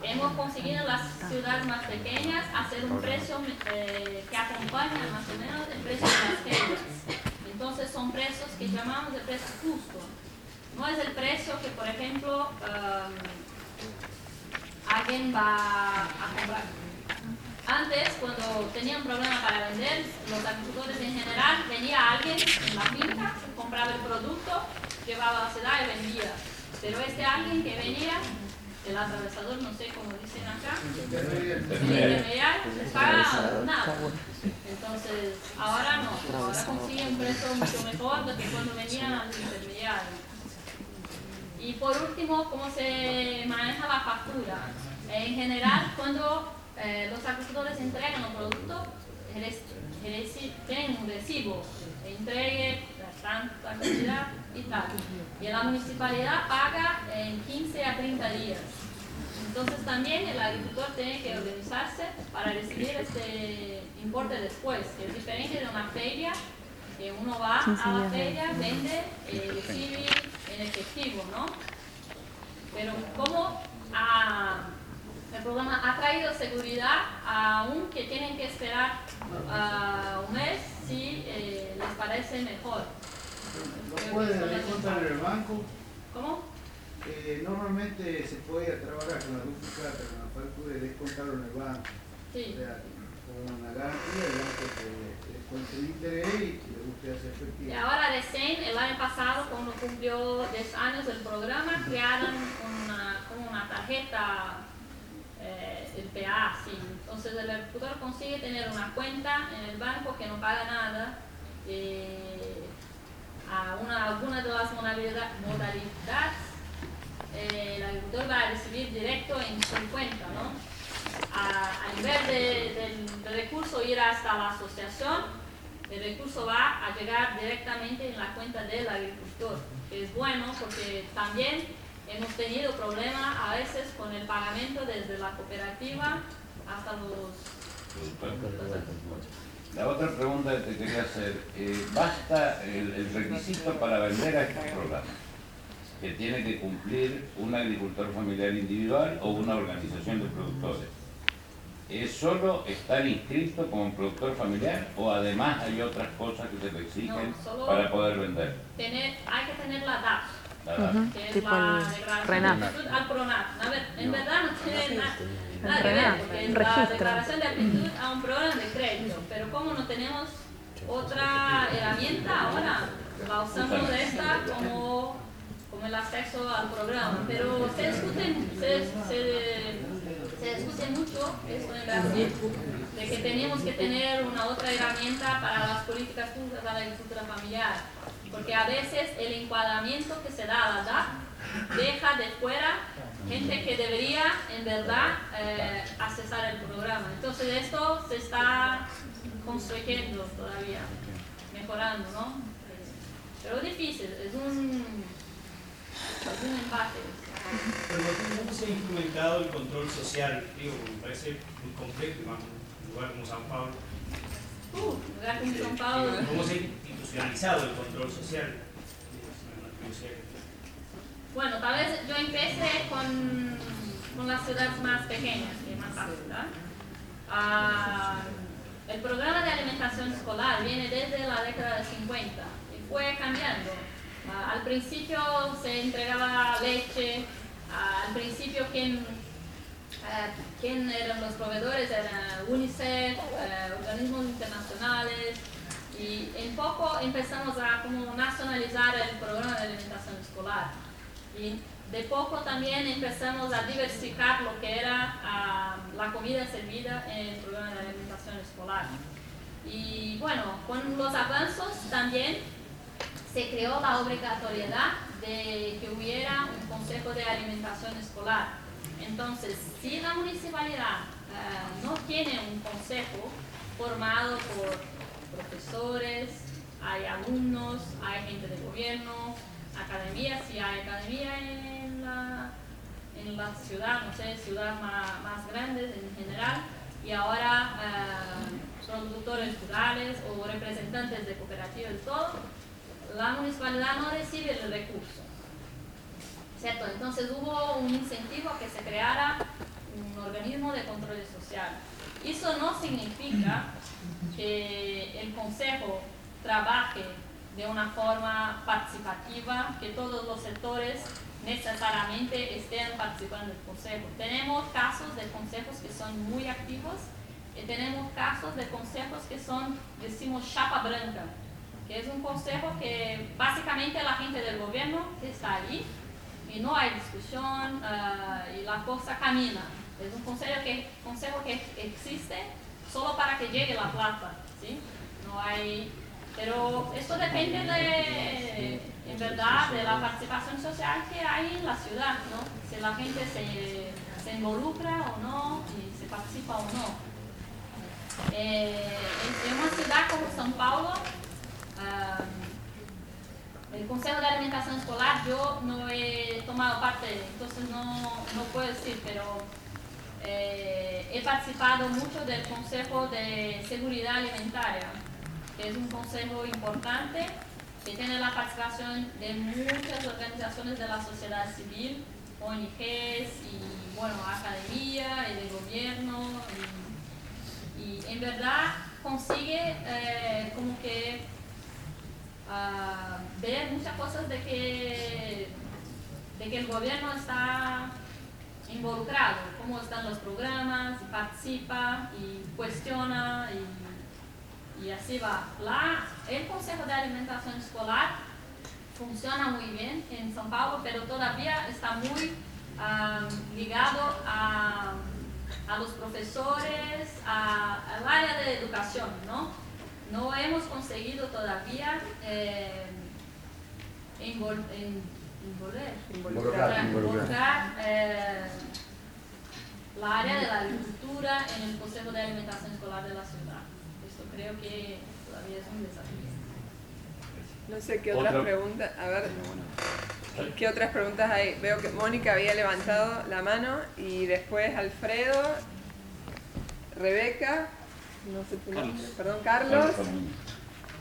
hemos conseguido las ciudades más pequeñas hacer un precio eh, que acompaña más o menos el precio de las ferias. Entonces, son precios que llamamos de precio justo. No es el precio que, por ejemplo, ah, alguien va a comprar. Antes, cuando tenía un problema para vender, los agricultores en general, venía alguien en la finca, compraba el producto, llevaba a la ciudad y vendía. Pero este alguien que venía, el atravesador, no sé cómo dicen acá, el intermediario, les paga nada. Entonces, ahora no, ahora consigue un precio mucho mejor de que cuando venían al intermediario. Y por último, cómo se maneja la factura. En general, cuando eh, los agricultores entregan el producto, reci- reci- tienen un recibo, entregue tanta cantidad y tal. Y la municipalidad paga en 15 a 30 días. Entonces también el agricultor tiene que organizarse para recibir este importe después, que es diferente de una feria, que uno va a la feria, vende, eh, recibe en efectivo, ¿no? Pero como ah, el programa ha traído seguridad, aunque tienen que esperar ah, un mes si eh, les parece mejor. ¿Lo pueden descontar en el banco? ¿Cómo? Eh, normalmente se puede trabajar con la duplicata, con la factura y descontarlo en el banco. Sí. O sea, con una garantía, el banco te te descuenta el interés y le gusta hacer Y efectivo. ahora recién, el año pasado, cuando cumplió 10 años el programa, crearon una, como una tarjeta, eh, el sí. Entonces el agricultor consigue tener una cuenta en el banco que no paga nada. eh, a una, alguna de las modalidad- modalidades eh, el agricultor va a recibir directo en su cuenta, ¿no? A, a nivel de- del, del recurso ir hasta la asociación, el recurso va a llegar directamente en la cuenta del agricultor, que es bueno porque también hemos tenido problemas a veces con el pagamento desde la cooperativa hasta los La otra pregunta que te quería hacer, eh, ¿basta el, el requisito para vender a estos programas? Que tiene que cumplir un agricultor familiar individual o una organización de productores. ¿Es solo estar inscrito como productor familiar o además hay otras cosas que se le exigen No, para poder vender? tener, hay que tener la DAP, Es Tipo la el declaración RENAP. de aptitud al PRONAP. A ver, en verdad no tiene na- nada que ver, porque es la declaración de aptitud a un programa de crédito, pero como no tenemos otra herramienta ahora, la usamos esta como, como el acceso al programa, pero se discute, se, se- se discute mucho esto en Brasil, de que tenemos que tener una otra herramienta para las políticas públicas de la agricultura familiar, porque a veces el encuadramiento que se da a la DAP deja de fuera gente que debería en verdad eh, accesar el programa. Entonces esto se está construyendo todavía, mejorando, ¿no? Pero es difícil, es un, es un embate. Pero ¿cómo se ha instrumentado el control social? Digo, me parece muy complejo, en un lugar como San Pablo. Uh, lugar como São Paulo. ¿Cómo se institucionalizado el control social? Bueno, tal vez yo empecé con, con las ciudades más pequeñas, que más fácil, ¿verdad? Ah, el programa de alimentación escolar viene desde la década de 50 y fue cambiando. Ah, al principio se entregaba leche, ah, al principio quien, ah, quién eran los proveedores eran UNICEF, eh, organismos internacionales, y en poco empezamos a como nacionalizar el programa de alimentación escolar. Y de poco también empezamos a diversificar lo que era ah, la comida servida en el programa de alimentación escolar. Y bueno, con los avances también se creó la obligatoriedad de que hubiera un consejo de alimentación escolar. Entonces, si la municipalidad ah, no tiene un consejo formado por profesores, hay alumnos, hay gente de gobierno, academia, si hay academia en la, en la ciudad, no sé, ciudades más, más grandes en general, y ahora eh, productores rurales o representantes de cooperativas y todo, la municipalidad no recibe el recurso. ¿Cierto? Entonces hubo un incentivo a que se creara un organismo de control social. Eso no significa que el Consejo trabaje de una forma participativa, que todos los sectores necesariamente estén participando del Consejo. Tenemos casos de consejos que son muy activos y tenemos casos de consejos que son, decimos, chapa blanca, que es un consejo que básicamente la gente del gobierno está ahí y no hay discusión ah, y la cosa camina. Es un consejo que, consejo que existe solo para que llegue la plata, ¿sí? No hay, pero esto depende de, en verdad, de la participación social que hay en la ciudad, ¿no? Si la gente se, se involucra o no, y se participa o no. Eh, en, una ciudad como São Paulo, ah, el Consejo de Alimentación Escolar yo no he tomado parte, entonces no, no puedo decir, pero eh, he participado mucho del Consejo de Seguridad Alimentaria, que es un consejo importante que tiene la participación de muchas organizaciones de la sociedad civil, ONGs y bueno, academia y de gobierno y, en verdad consigue eh, como que ah, ver muchas cosas de que, de que el gobierno está involucrado, cómo están los programas, participa y cuestiona y, así va. La, el Consejo de Alimentación Escolar funciona muy bien en São Paulo, pero todavía está muy ligado a, a los profesores, al área de educación, ¿no? No hemos conseguido todavía eh, en- Envolver. Involucrar. Involucrar eh, la área de la agricultura en el Consejo de Alimentación Escolar de la ciudad. Esto creo que todavía es un desafío. No sé qué otras Otra- preguntas. A ver, ¿qué otras preguntas hay? Veo que Mónica había levantado la mano y después Alfredo, Rebeca, no sé tu nombre, perdón, Carlos.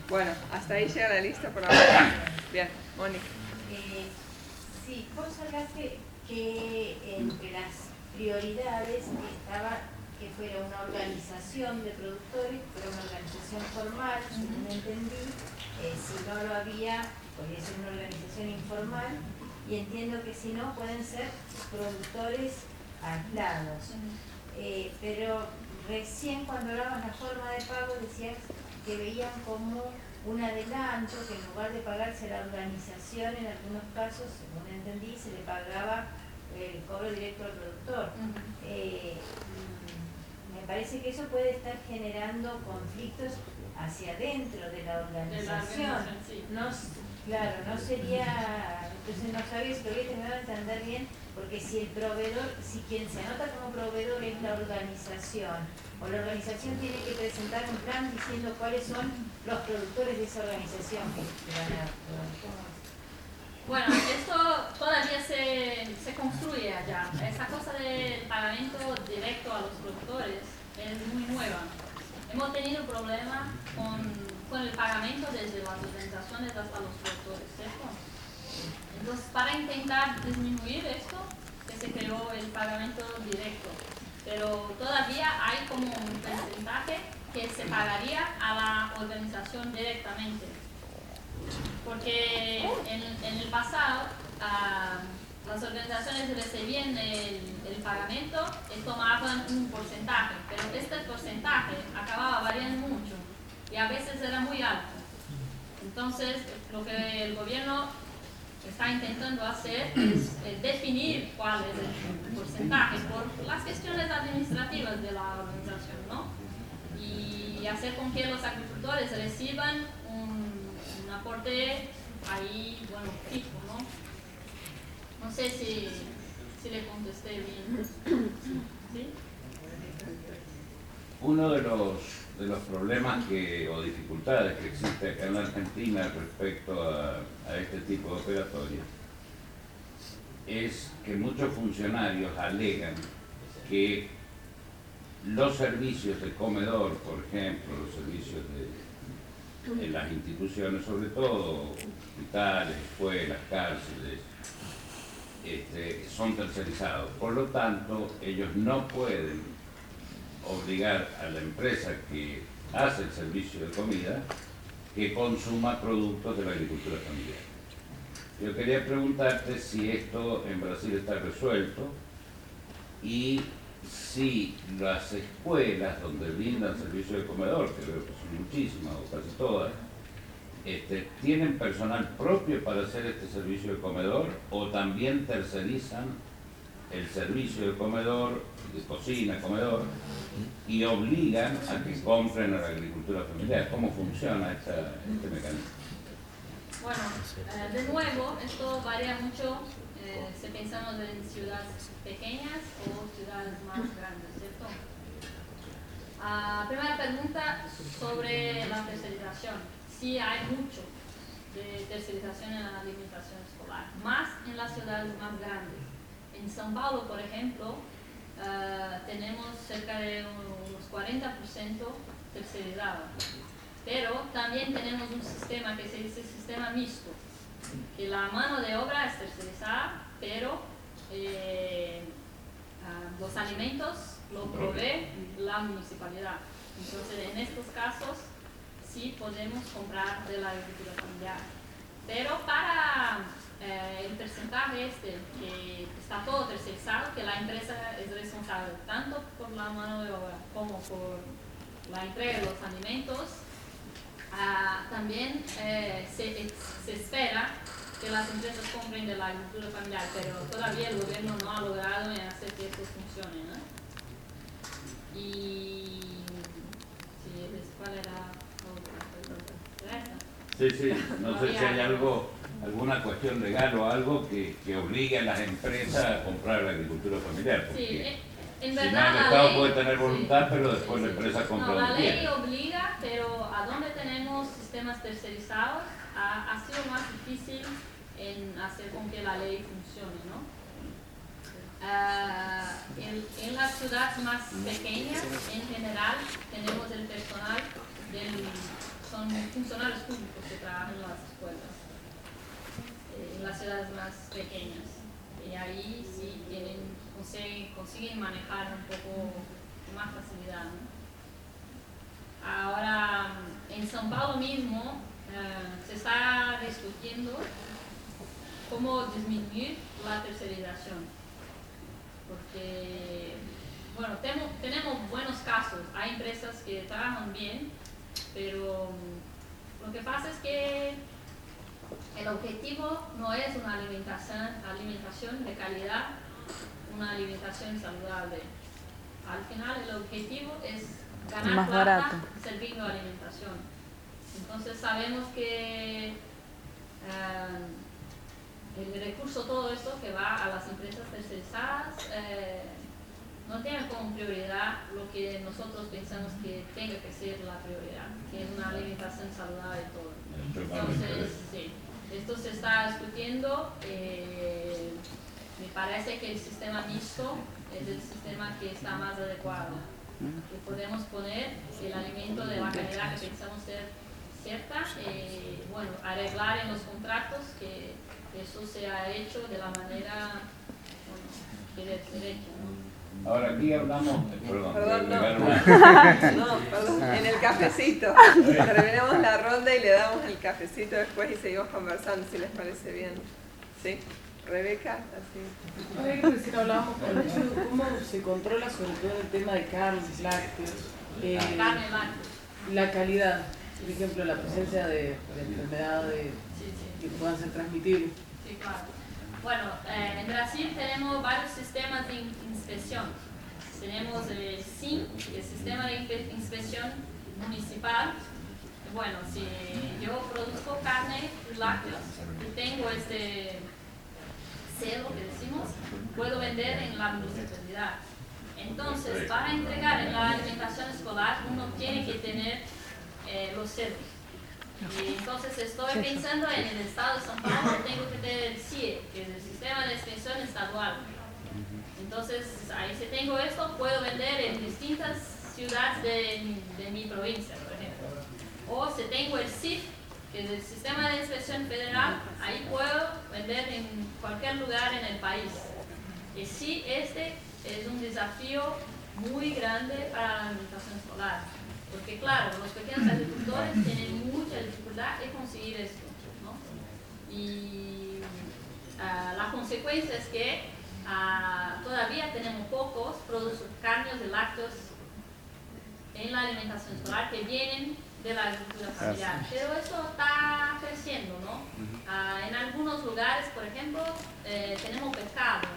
Bueno, hasta ahí llega la lista por ahora. Bien, Mónica. Sí, vos hablaste que entre las prioridades estaba que fuera una organización de productores, fuera una organización formal, según entendí, eh, si no lo había, podría ser una organización informal, y entiendo que si no, pueden ser productores aislados. Eh, pero recién cuando hablabas la forma de pago decías que veían como un adelanto, que en lugar de pagarse a la organización, en algunos casos, según entendí, se le pagaba el cobro directo al productor. Eh, mm, me parece que eso puede estar generando conflictos hacia adentro de la De la organización. No, claro, no sería, entonces no sabía si lo había terminado de entender bien, porque si el proveedor, si quien se anota como proveedor es la organización, o la organización tiene que presentar un plan diciendo cuáles son los productores de esa organización que, van a... Bueno, esto todavía se, se construye allá. Esa cosa del pagamento directo a los productores es muy nueva. Hemos tenido problemas con, con el pagamento desde las organizaciones hasta los productores, ¿cierto? Entonces, para intentar disminuir esto, que se creó el pagamento directo. Pero todavía hay como un porcentaje que se pagaría a la organización directamente porque en, el pasado ah, las organizaciones recibían el, el pagamento y tomaban un porcentaje, pero este porcentaje acababa variando mucho y a veces era muy alto. Entonces, lo que el gobierno está intentando hacer es eh, definir cuál es el porcentaje por las cuestiones administrativas de la organización, ¿no? Y hacer con que los agricultores reciban un, un aporte ahí, bueno, fijo, ¿no? No sé si, si le contesté bien. ¿Sí? Uno de los, de los problemas que, o dificultades que existe acá en la Argentina respecto a, este tipo de operatorios es que muchos funcionarios alegan que los servicios de comedor, por ejemplo, los servicios de, las instituciones, sobre todo hospitales, escuelas, cárceles, este, son tercerizados. Por lo tanto, ellos no pueden obligar a la empresa que hace el servicio de comida que consuma productos de la agricultura familiar. Yo quería preguntarte si esto en Brasil está resuelto y si las escuelas donde brindan servicio de comedor, que creo que son muchísimas o casi todas, este, ¿tienen personal propio para hacer este servicio de comedor o también tercerizan el servicio de comedor, de cocina, comedor, y obligan a que compren a la agricultura familiar? ¿Cómo funciona esta- este mecanismo? Bueno, eh, de nuevo, esto varía mucho eh, si pensamos en ciudades pequeñas o ciudades más grandes, ¿cierto? Ah, primera pregunta sobre la tercerización. Sí hay mucho de tercerización en la alimentación escolar, más en las ciudades más grandes. En São Paulo, por ejemplo, ah, tenemos cerca de unos 40% tercerizado. Pero también tenemos un sistema que se dice sistema mixto, que la mano de obra es tercerizada, pero eh, ah, los alimentos lo provee la municipalidad. Entonces, en estos casos, sí podemos comprar de la agricultura familiar. Pero para eh, el porcentaje este, que está todo tercerizado, que la empresa es responsable tanto por la mano de obra como por la entrega de los alimentos, Ah, también eh, se, se espera que las empresas compren de la agricultura familiar, pero todavía el gobierno no ha logrado en hacer que esto funcione. ¿no? Y sí, ¿cuál era otra pregunta? Sí, sí, no sé si hay algo alguna cuestión legal o algo que, que obligue a las empresas a comprar la agricultura familiar. Sí, eh, si no, el Estado ley- puede tener sí. voluntad, pero después Sí, la empresa compra No, la ley obliga, pero a donde tenemos sistemas tercerizados ha, ha sido más difícil en hacer con que la ley funcione, ¿no? Ah, en, en las ciudades más pequeñas, en general, tenemos el personal, del, son funcionarios públicos que trabajan en las escuelas, las ciudades más pequeñas. Y ahí sí tienen, consiguen, manejar un poco más facilidad. Ahora, en São Paulo mismo eh, se está discutiendo cómo disminuir la tercerización. Porque, bueno, temo- tenemos buenos casos. Hay empresas que trabajan bien, pero mm, lo que pasa es que el objetivo no es una alimentación, alimentación de calidad, una alimentación saludable. Al final el objetivo es ganar Más plata barato. servindo alimentación. Entonces sabemos que ah, el recurso, todo esto que va a las empresas tercerizadas, eh, no tiene como prioridad lo que nosotros pensamos que tenga que ser la prioridad, que es una alimentación saludable y todo. Entonces, sí, esto se está discutiendo. eh, me parece que el sistema mixto es el sistema que está más adecuado. Que podemos poner el alimento de la calidad que pensamos ser cierta, eh, bueno, arreglar en los contratos que eso sea hecho de la manera bueno, que debe ser hecho. Ahora aquí hablamos, perdón, Perdón, de no. agregar una- No, perdón, en el cafecito. Terminamos la ronda y le damos el cafecito después y seguimos conversando, si les parece bien. ¿Sí? Rebeca, así. Que recién hablábamos con cómo se controla sobre todo el tema de carnes, lácteos, eh, la calidad, por ejemplo, la presencia de, de enfermedades que puedan ser transmitibles. Sí, claro. Bueno, eh, en Brasil tenemos varios sistemas de in- inspección. Tenemos el SIM, el Sistema de Inspe- Inspección Municipal. Bueno, si yo produzco carne y lácteos y tengo este celo que decimos, puedo vender en la municipalidad. Entonces, para entregar en la alimentación escolar, uno tiene que tener eh, los celos. Entonces estoy pensando en el estado de São Paulo, tengo que tener el CIE, que es el Sistema de Extensión Estadual. Entonces, ahí si tengo esto, puedo vender en distintas ciudades de, mi- de mi provincia, por ejemplo. O si tengo el CIF, que es el Sistema de Inspección Federal, ahí puedo vender en cualquier lugar en el país. Y sí, este es un desafío muy grande para la alimentación escolar. Porque claro, los pequeños agricultores tienen mucha dificultad en conseguir esto. ¿no? Y ah, la consecuencia es que ah, todavía tenemos pocos productos carnes de lácteos en la alimentación escolar que vienen de la agricultura familiar. Pero esto está creciendo, ¿no? Ah, en algunos lugares, por ejemplo, eh, tenemos pescado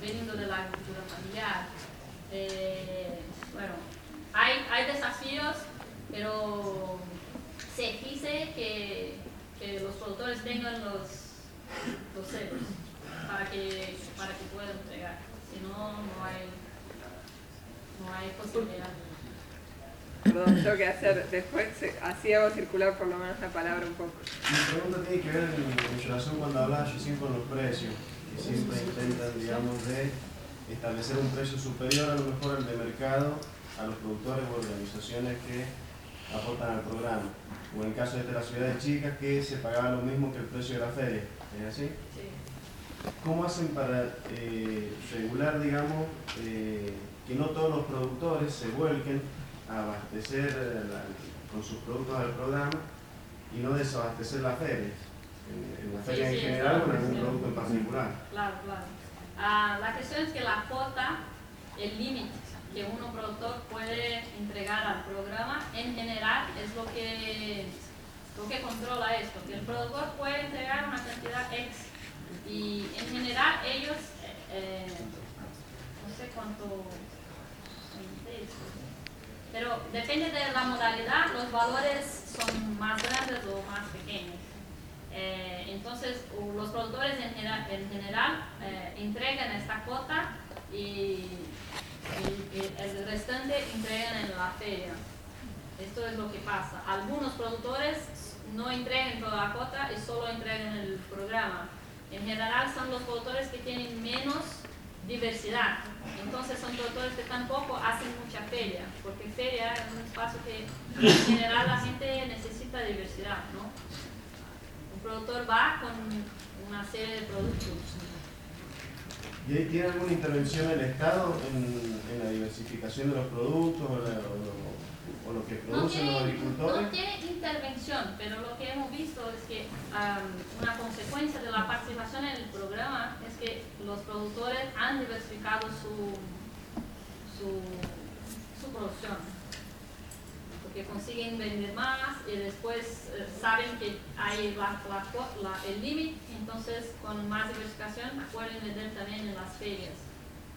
veniendo de la agricultura familiar. Eh, bueno, hay, hay desafíos, pero se exige que, que los productores tengan los, los celos para que, para que puedan entregar. Si no, no hay, no hay posibilidad. Perdón, tengo que hacer, después se- así hago circular por lo menos la palabra un poco. Mi pregunta tiene que ver en, en relación cuando hablaba yo siempre con los precios, que siempre intentan, digamos, de establecer un precio superior a lo mejor al de mercado a los productores o organizaciones que aportan al programa. O en el caso de las ciudades chicas que se pagaba lo mismo que el precio de la feria, ¿es así? Sí. ¿Cómo hacen para eh, regular, digamos, eh, que no todos los productores se vuelquen a abastecer eh, la- con sus productos al programa y no desabastecer la feria? En, en la Sí, feria sí, en general o en algún producto en particular. Claro, claro. Ah, la cuestión es que la cuota, el límite que uno productor puede entregar al programa, en general es lo que, lo que controla esto, que el productor puede entregar una cantidad X y en general ellos, eh, eh, no sé cuánto, pero depende de la modalidad, los valores son más grandes o más pequeños. Eh, entonces, productores en general, en general eh, entregan esta cuota y, y- el restante entregan en la feria. Esto es lo que pasa. Algunos productores no entregan toda la cuota y solo entregan el programa. En general son los productores que tienen menos diversidad. Entonces son productores que tampoco hacen mucha feria, porque feria es un espacio que en general la gente necesita diversidad, ¿no? Un productor va con una serie de productos. ¿Y ahí tiene alguna intervención el Estado en, en la diversificación de los productos o, la- o lo, o lo que No producen los agricultores? no tiene intervención, pero lo que hemos visto es que una consecuencia de la participación en el programa es que los productores han diversificado su, su, su producción. Porque consiguen vender más y después eh, saben que hay la- la la- el límite, entonces con más diversificación pueden vender también en las ferias.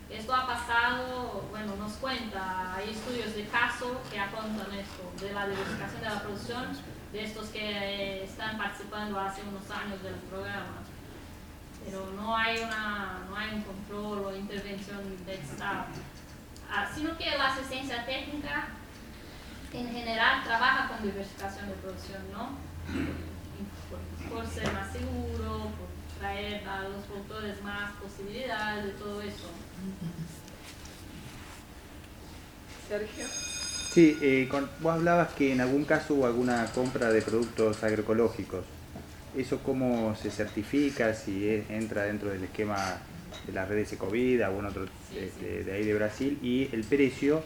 Esto ha pasado, bueno, nos cuenta, hay estudios de caso que apuntan esto, de la diversificación de la producción, de estos que eh, están participando hace unos años del programa. Pero no hay, una, no hay un control o intervención del Estado. Ah, sino que la asistencia técnica en general trabaja con diversificación de producción, ¿no? Por, por ser más seguro, por traer a los productores más posibilidades de todo eso. Sergio. Sí, eh, con- vos hablabas que en algún caso hubo alguna compra de productos agroecológicos. ¿Eso cómo se certifica? Si es- entra dentro del esquema de las redes Ecovida o algún otro de, de- de ahí de Brasil. Y el precio,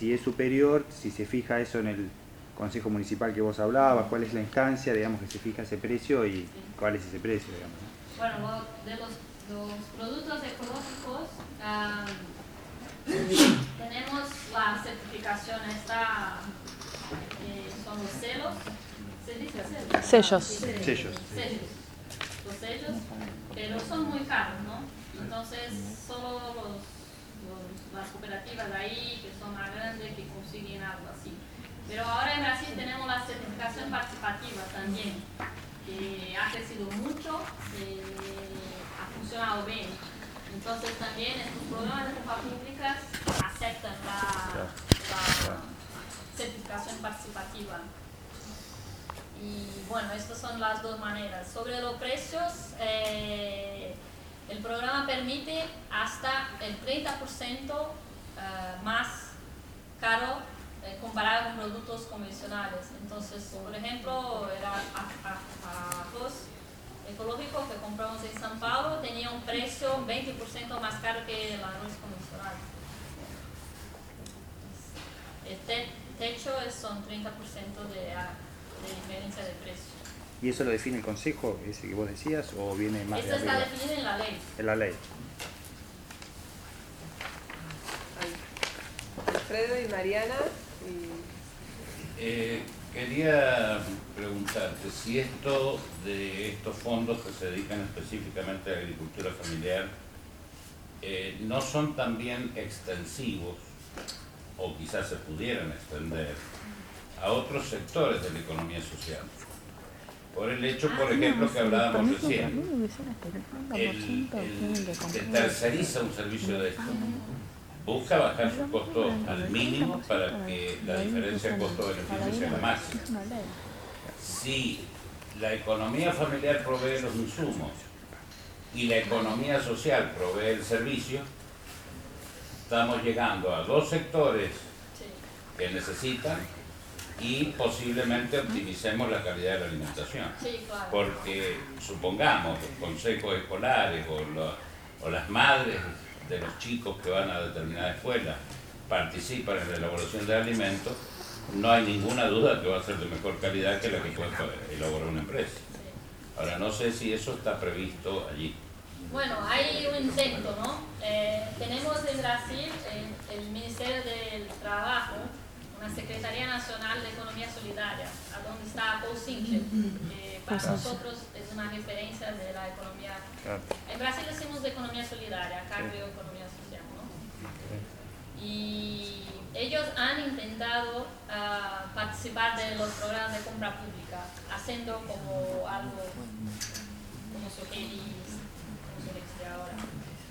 si es superior, si se fija eso en el Consejo Municipal que vos hablabas, cuál es la instancia, digamos, que se fija ese precio y cuál es ese precio, digamos. ¿no? Bueno, de los, los productos ecológicos, tenemos la certificación, esta, eh, son los celos, ¿se dice celos? Sellos. Sí, Sellos. Sellos, los sellos, pero son muy caros, ¿no? Entonces, solo los- las cooperativas de ahí, que son más grandes, que consiguen algo así. Pero ahora en Brasil tenemos la certificación participativa también, que ha crecido mucho, eh, ha funcionado bien. Entonces también estos programas de compra públicas aceptan la, la certificación participativa. Y bueno, estas son las dos maneras. Sobre los precios, eh, el programa permite hasta el 30% eh, más caro eh, comparado con productos convencionales. Entonces, por ejemplo, era arroz ecológico que compramos en San Paulo tenía un precio 20% más caro que el arroz convencional. El te- techo son 30% de, ah, de diferencia de precio. ¿Y eso lo define el Consejo, ese que vos decías, o viene más de Esto está definido en la ley. En la ley. Alfredo y Mariana. Y Eh, quería preguntarte si esto de estos fondos que se dedican específicamente a la agricultura familiar eh, no son también extensivos o quizás se pudieran extender a otros sectores de la economía social. Por el hecho, por ejemplo, que hablábamos recién, el, el que terceriza un servicio de esto. Busca bajar su costo al mínimo para que la diferencia costo-beneficio sea la máxima. Si la economía familiar provee los insumos y la economía social provee el servicio, estamos llegando a dos sectores que necesitan y posiblemente optimicemos la calidad de la alimentación. Sí, claro. Porque supongamos los consejos escolares o las madres de los chicos que van a determinada escuela participan en la elaboración de alimentos, no hay ninguna duda que va a ser de mejor calidad que la que puede elaborar una empresa. Ahora, no sé si eso está previsto allí. Bueno, hay un intento, ¿no? Eh, tenemos en Brasil eh, el Ministerio del Trabajo, una Secretaría Nacional de Economía Solidaria, a donde está Paul Sinclair, que para nosotros es una referencia de la economía. En Brasil decimos de economía solidaria, acá creo economía social, ¿no? Y ellos han intentado ah, participar de los programas de compra pública, haciendo como algo como sugerís, como sugeriste ahora.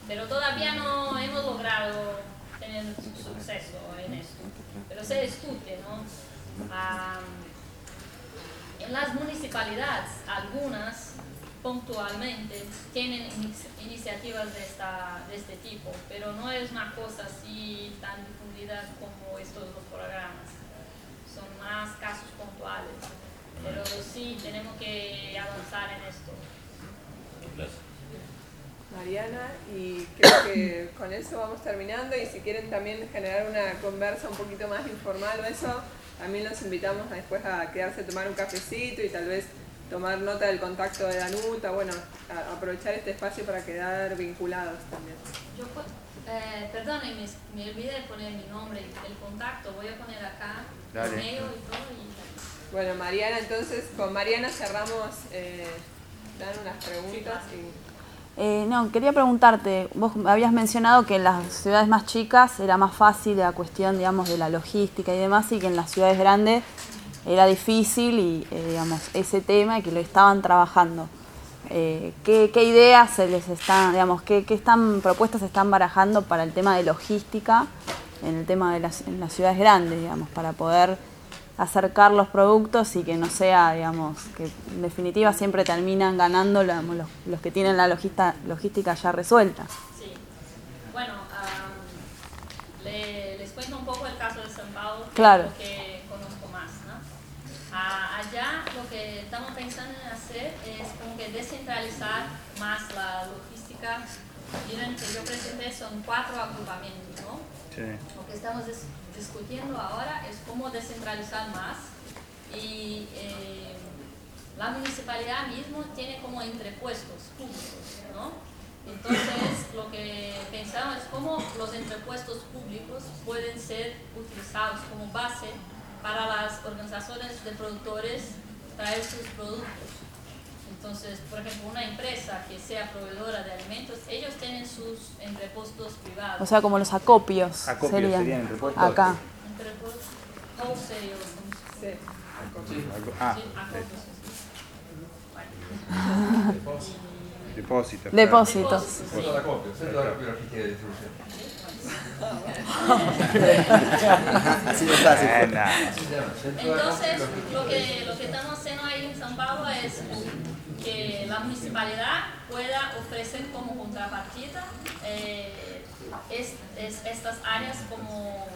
Pero todavía no hemos logrado tener suceso en esto. Pero se discute, ¿no? Ah, en las municipalidades, algunas puntualmente tienen iniciativas de, esta, de este tipo, pero no es una cosa así tan difundida como estos dos programas. Son más casos puntuales, pero sí tenemos que avanzar en esto. Mariana, y creo que con eso vamos terminando y si quieren también generar una conversa un poquito más informal o eso, también los invitamos después a quedarse a tomar un cafecito y tal vez tomar nota del contacto de Danuta, bueno, aprovechar este espacio para quedar vinculados también. Yo, eh, perdón, me, olvidé de poner mi nombre, el contacto, voy a poner acá, Dale. y todo. Y... Bueno, Mariana, entonces con Mariana cerramos, eh, dan unas preguntas y... Eh, no, quería preguntarte, vos habías mencionado que en las ciudades más chicas era más fácil la cuestión, digamos, de la logística y demás, y que en las ciudades grandes era difícil y, eh, digamos, ese tema y que lo estaban trabajando. Eh, ¿qué, ideas se les están, digamos, qué, están, propuestas se están barajando para el tema de logística en el tema de las, en las ciudades grandes, digamos, para poder acercar los productos y que no sea, digamos, que en definitiva siempre terminan ganando los, los, que tienen la logista, logística ya resuelta. Sí. Bueno, les cuento un poco el caso de San Paulo, claro. que conozco más. ¿no? allá lo que estamos pensando en hacer es como que descentralizar más la logística. Miren que yo presenté son cuatro agrupamientos, ¿no? Sí. Lo que estamos discutiendo ahora es cómo descentralizar más y eh, la municipalidad mismo tiene como entrepuestos públicos, ¿no? Entonces, lo que pensamos es cómo los entrepuestos públicos pueden ser utilizados como base para las organizaciones de productores traer sus productos. Entonces, por ejemplo, una empresa que sea proveedora de alimentos, ellos tienen sus entrepostos privados. O sea, como los acopios. Acopios serían, serían entrepuestos. Acá. Wholesale. Sí. Ah, sí, acopios. Depósitos. Depósitos. Centro de acopio, centro de acopio de distribución. Entonces, lo que, lo que estamos haciendo ahí en San es que la municipalidad pueda ofrecer como contrapartida eh, es, estas áreas como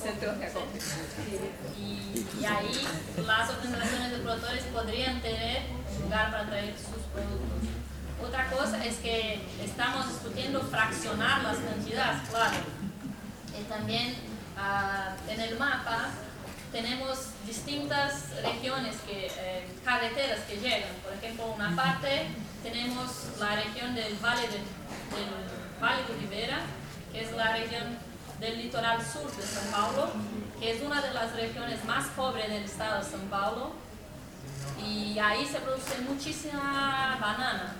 centros de acopio. Y, y, ahí las organizaciones de productores podrían tener un lugar para traer sus productos. Otra cosa es que estamos discutiendo fraccionar las cantidades, claro. Y también uh, en el mapa tenemos distintas regiones, que, eh, carreteras que llegan. Por ejemplo, una parte tenemos la región del Valle de, del Valle de Rivera, que es la región del litoral sur de São Paulo, que es una de las regiones más pobres del estado de São Paulo. Y ahí se produce muchísima banana.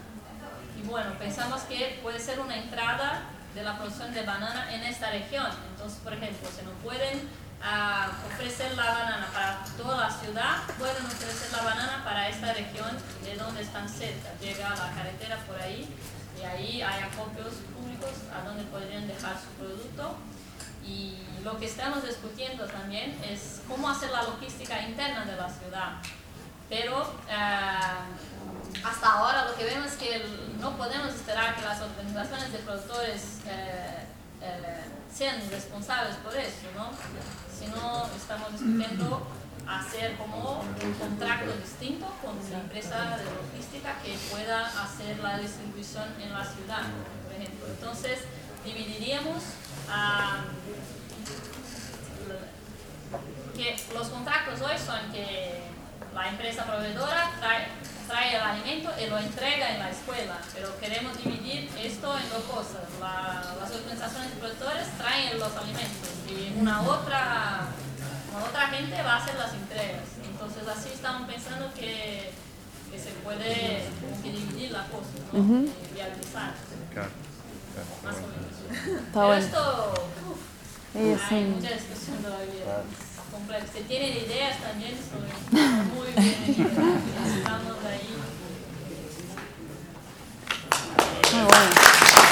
Y bueno, pensamos que puede ser una entrada de la producción de banana en esta región. Entonces, por ejemplo, se nos pueden a ofrecer la banana para toda la ciudad, pueden ofrecer la banana para esta región de donde están cerca. Llega la carretera por ahí y ahí hay acopios públicos a donde podrían dejar su producto. Y lo que estamos discutiendo también es cómo hacer la logística interna de la ciudad. Pero eh, hasta ahora lo que vemos es que no podemos esperar que las organizaciones de productores eh, eh, sean responsables por eso, ¿no? Sino estamos discutiendo hacer como un contrato distinto con una empresa de logística que pueda hacer la distribución en la ciudad, por ejemplo. Entonces, dividiríamos ah, que los contratos hoy son que la empresa proveedora trae, trae, el alimento y lo entrega en la escuela, pero queremos dividir esto en dos cosas. las organizaciones de productores traen los alimentos y una otra, otra gente va a hacer las entregas. Entonces así estamos pensando que, que se puede dividir la cosa, ¿no? y viabilizar. Claro. Más o menos. Está pero bueno. esto, uf, sí, hay mucha discusión todavía plan, se tienen ideas también sobre muy bien, estamos ahí. Muy bueno.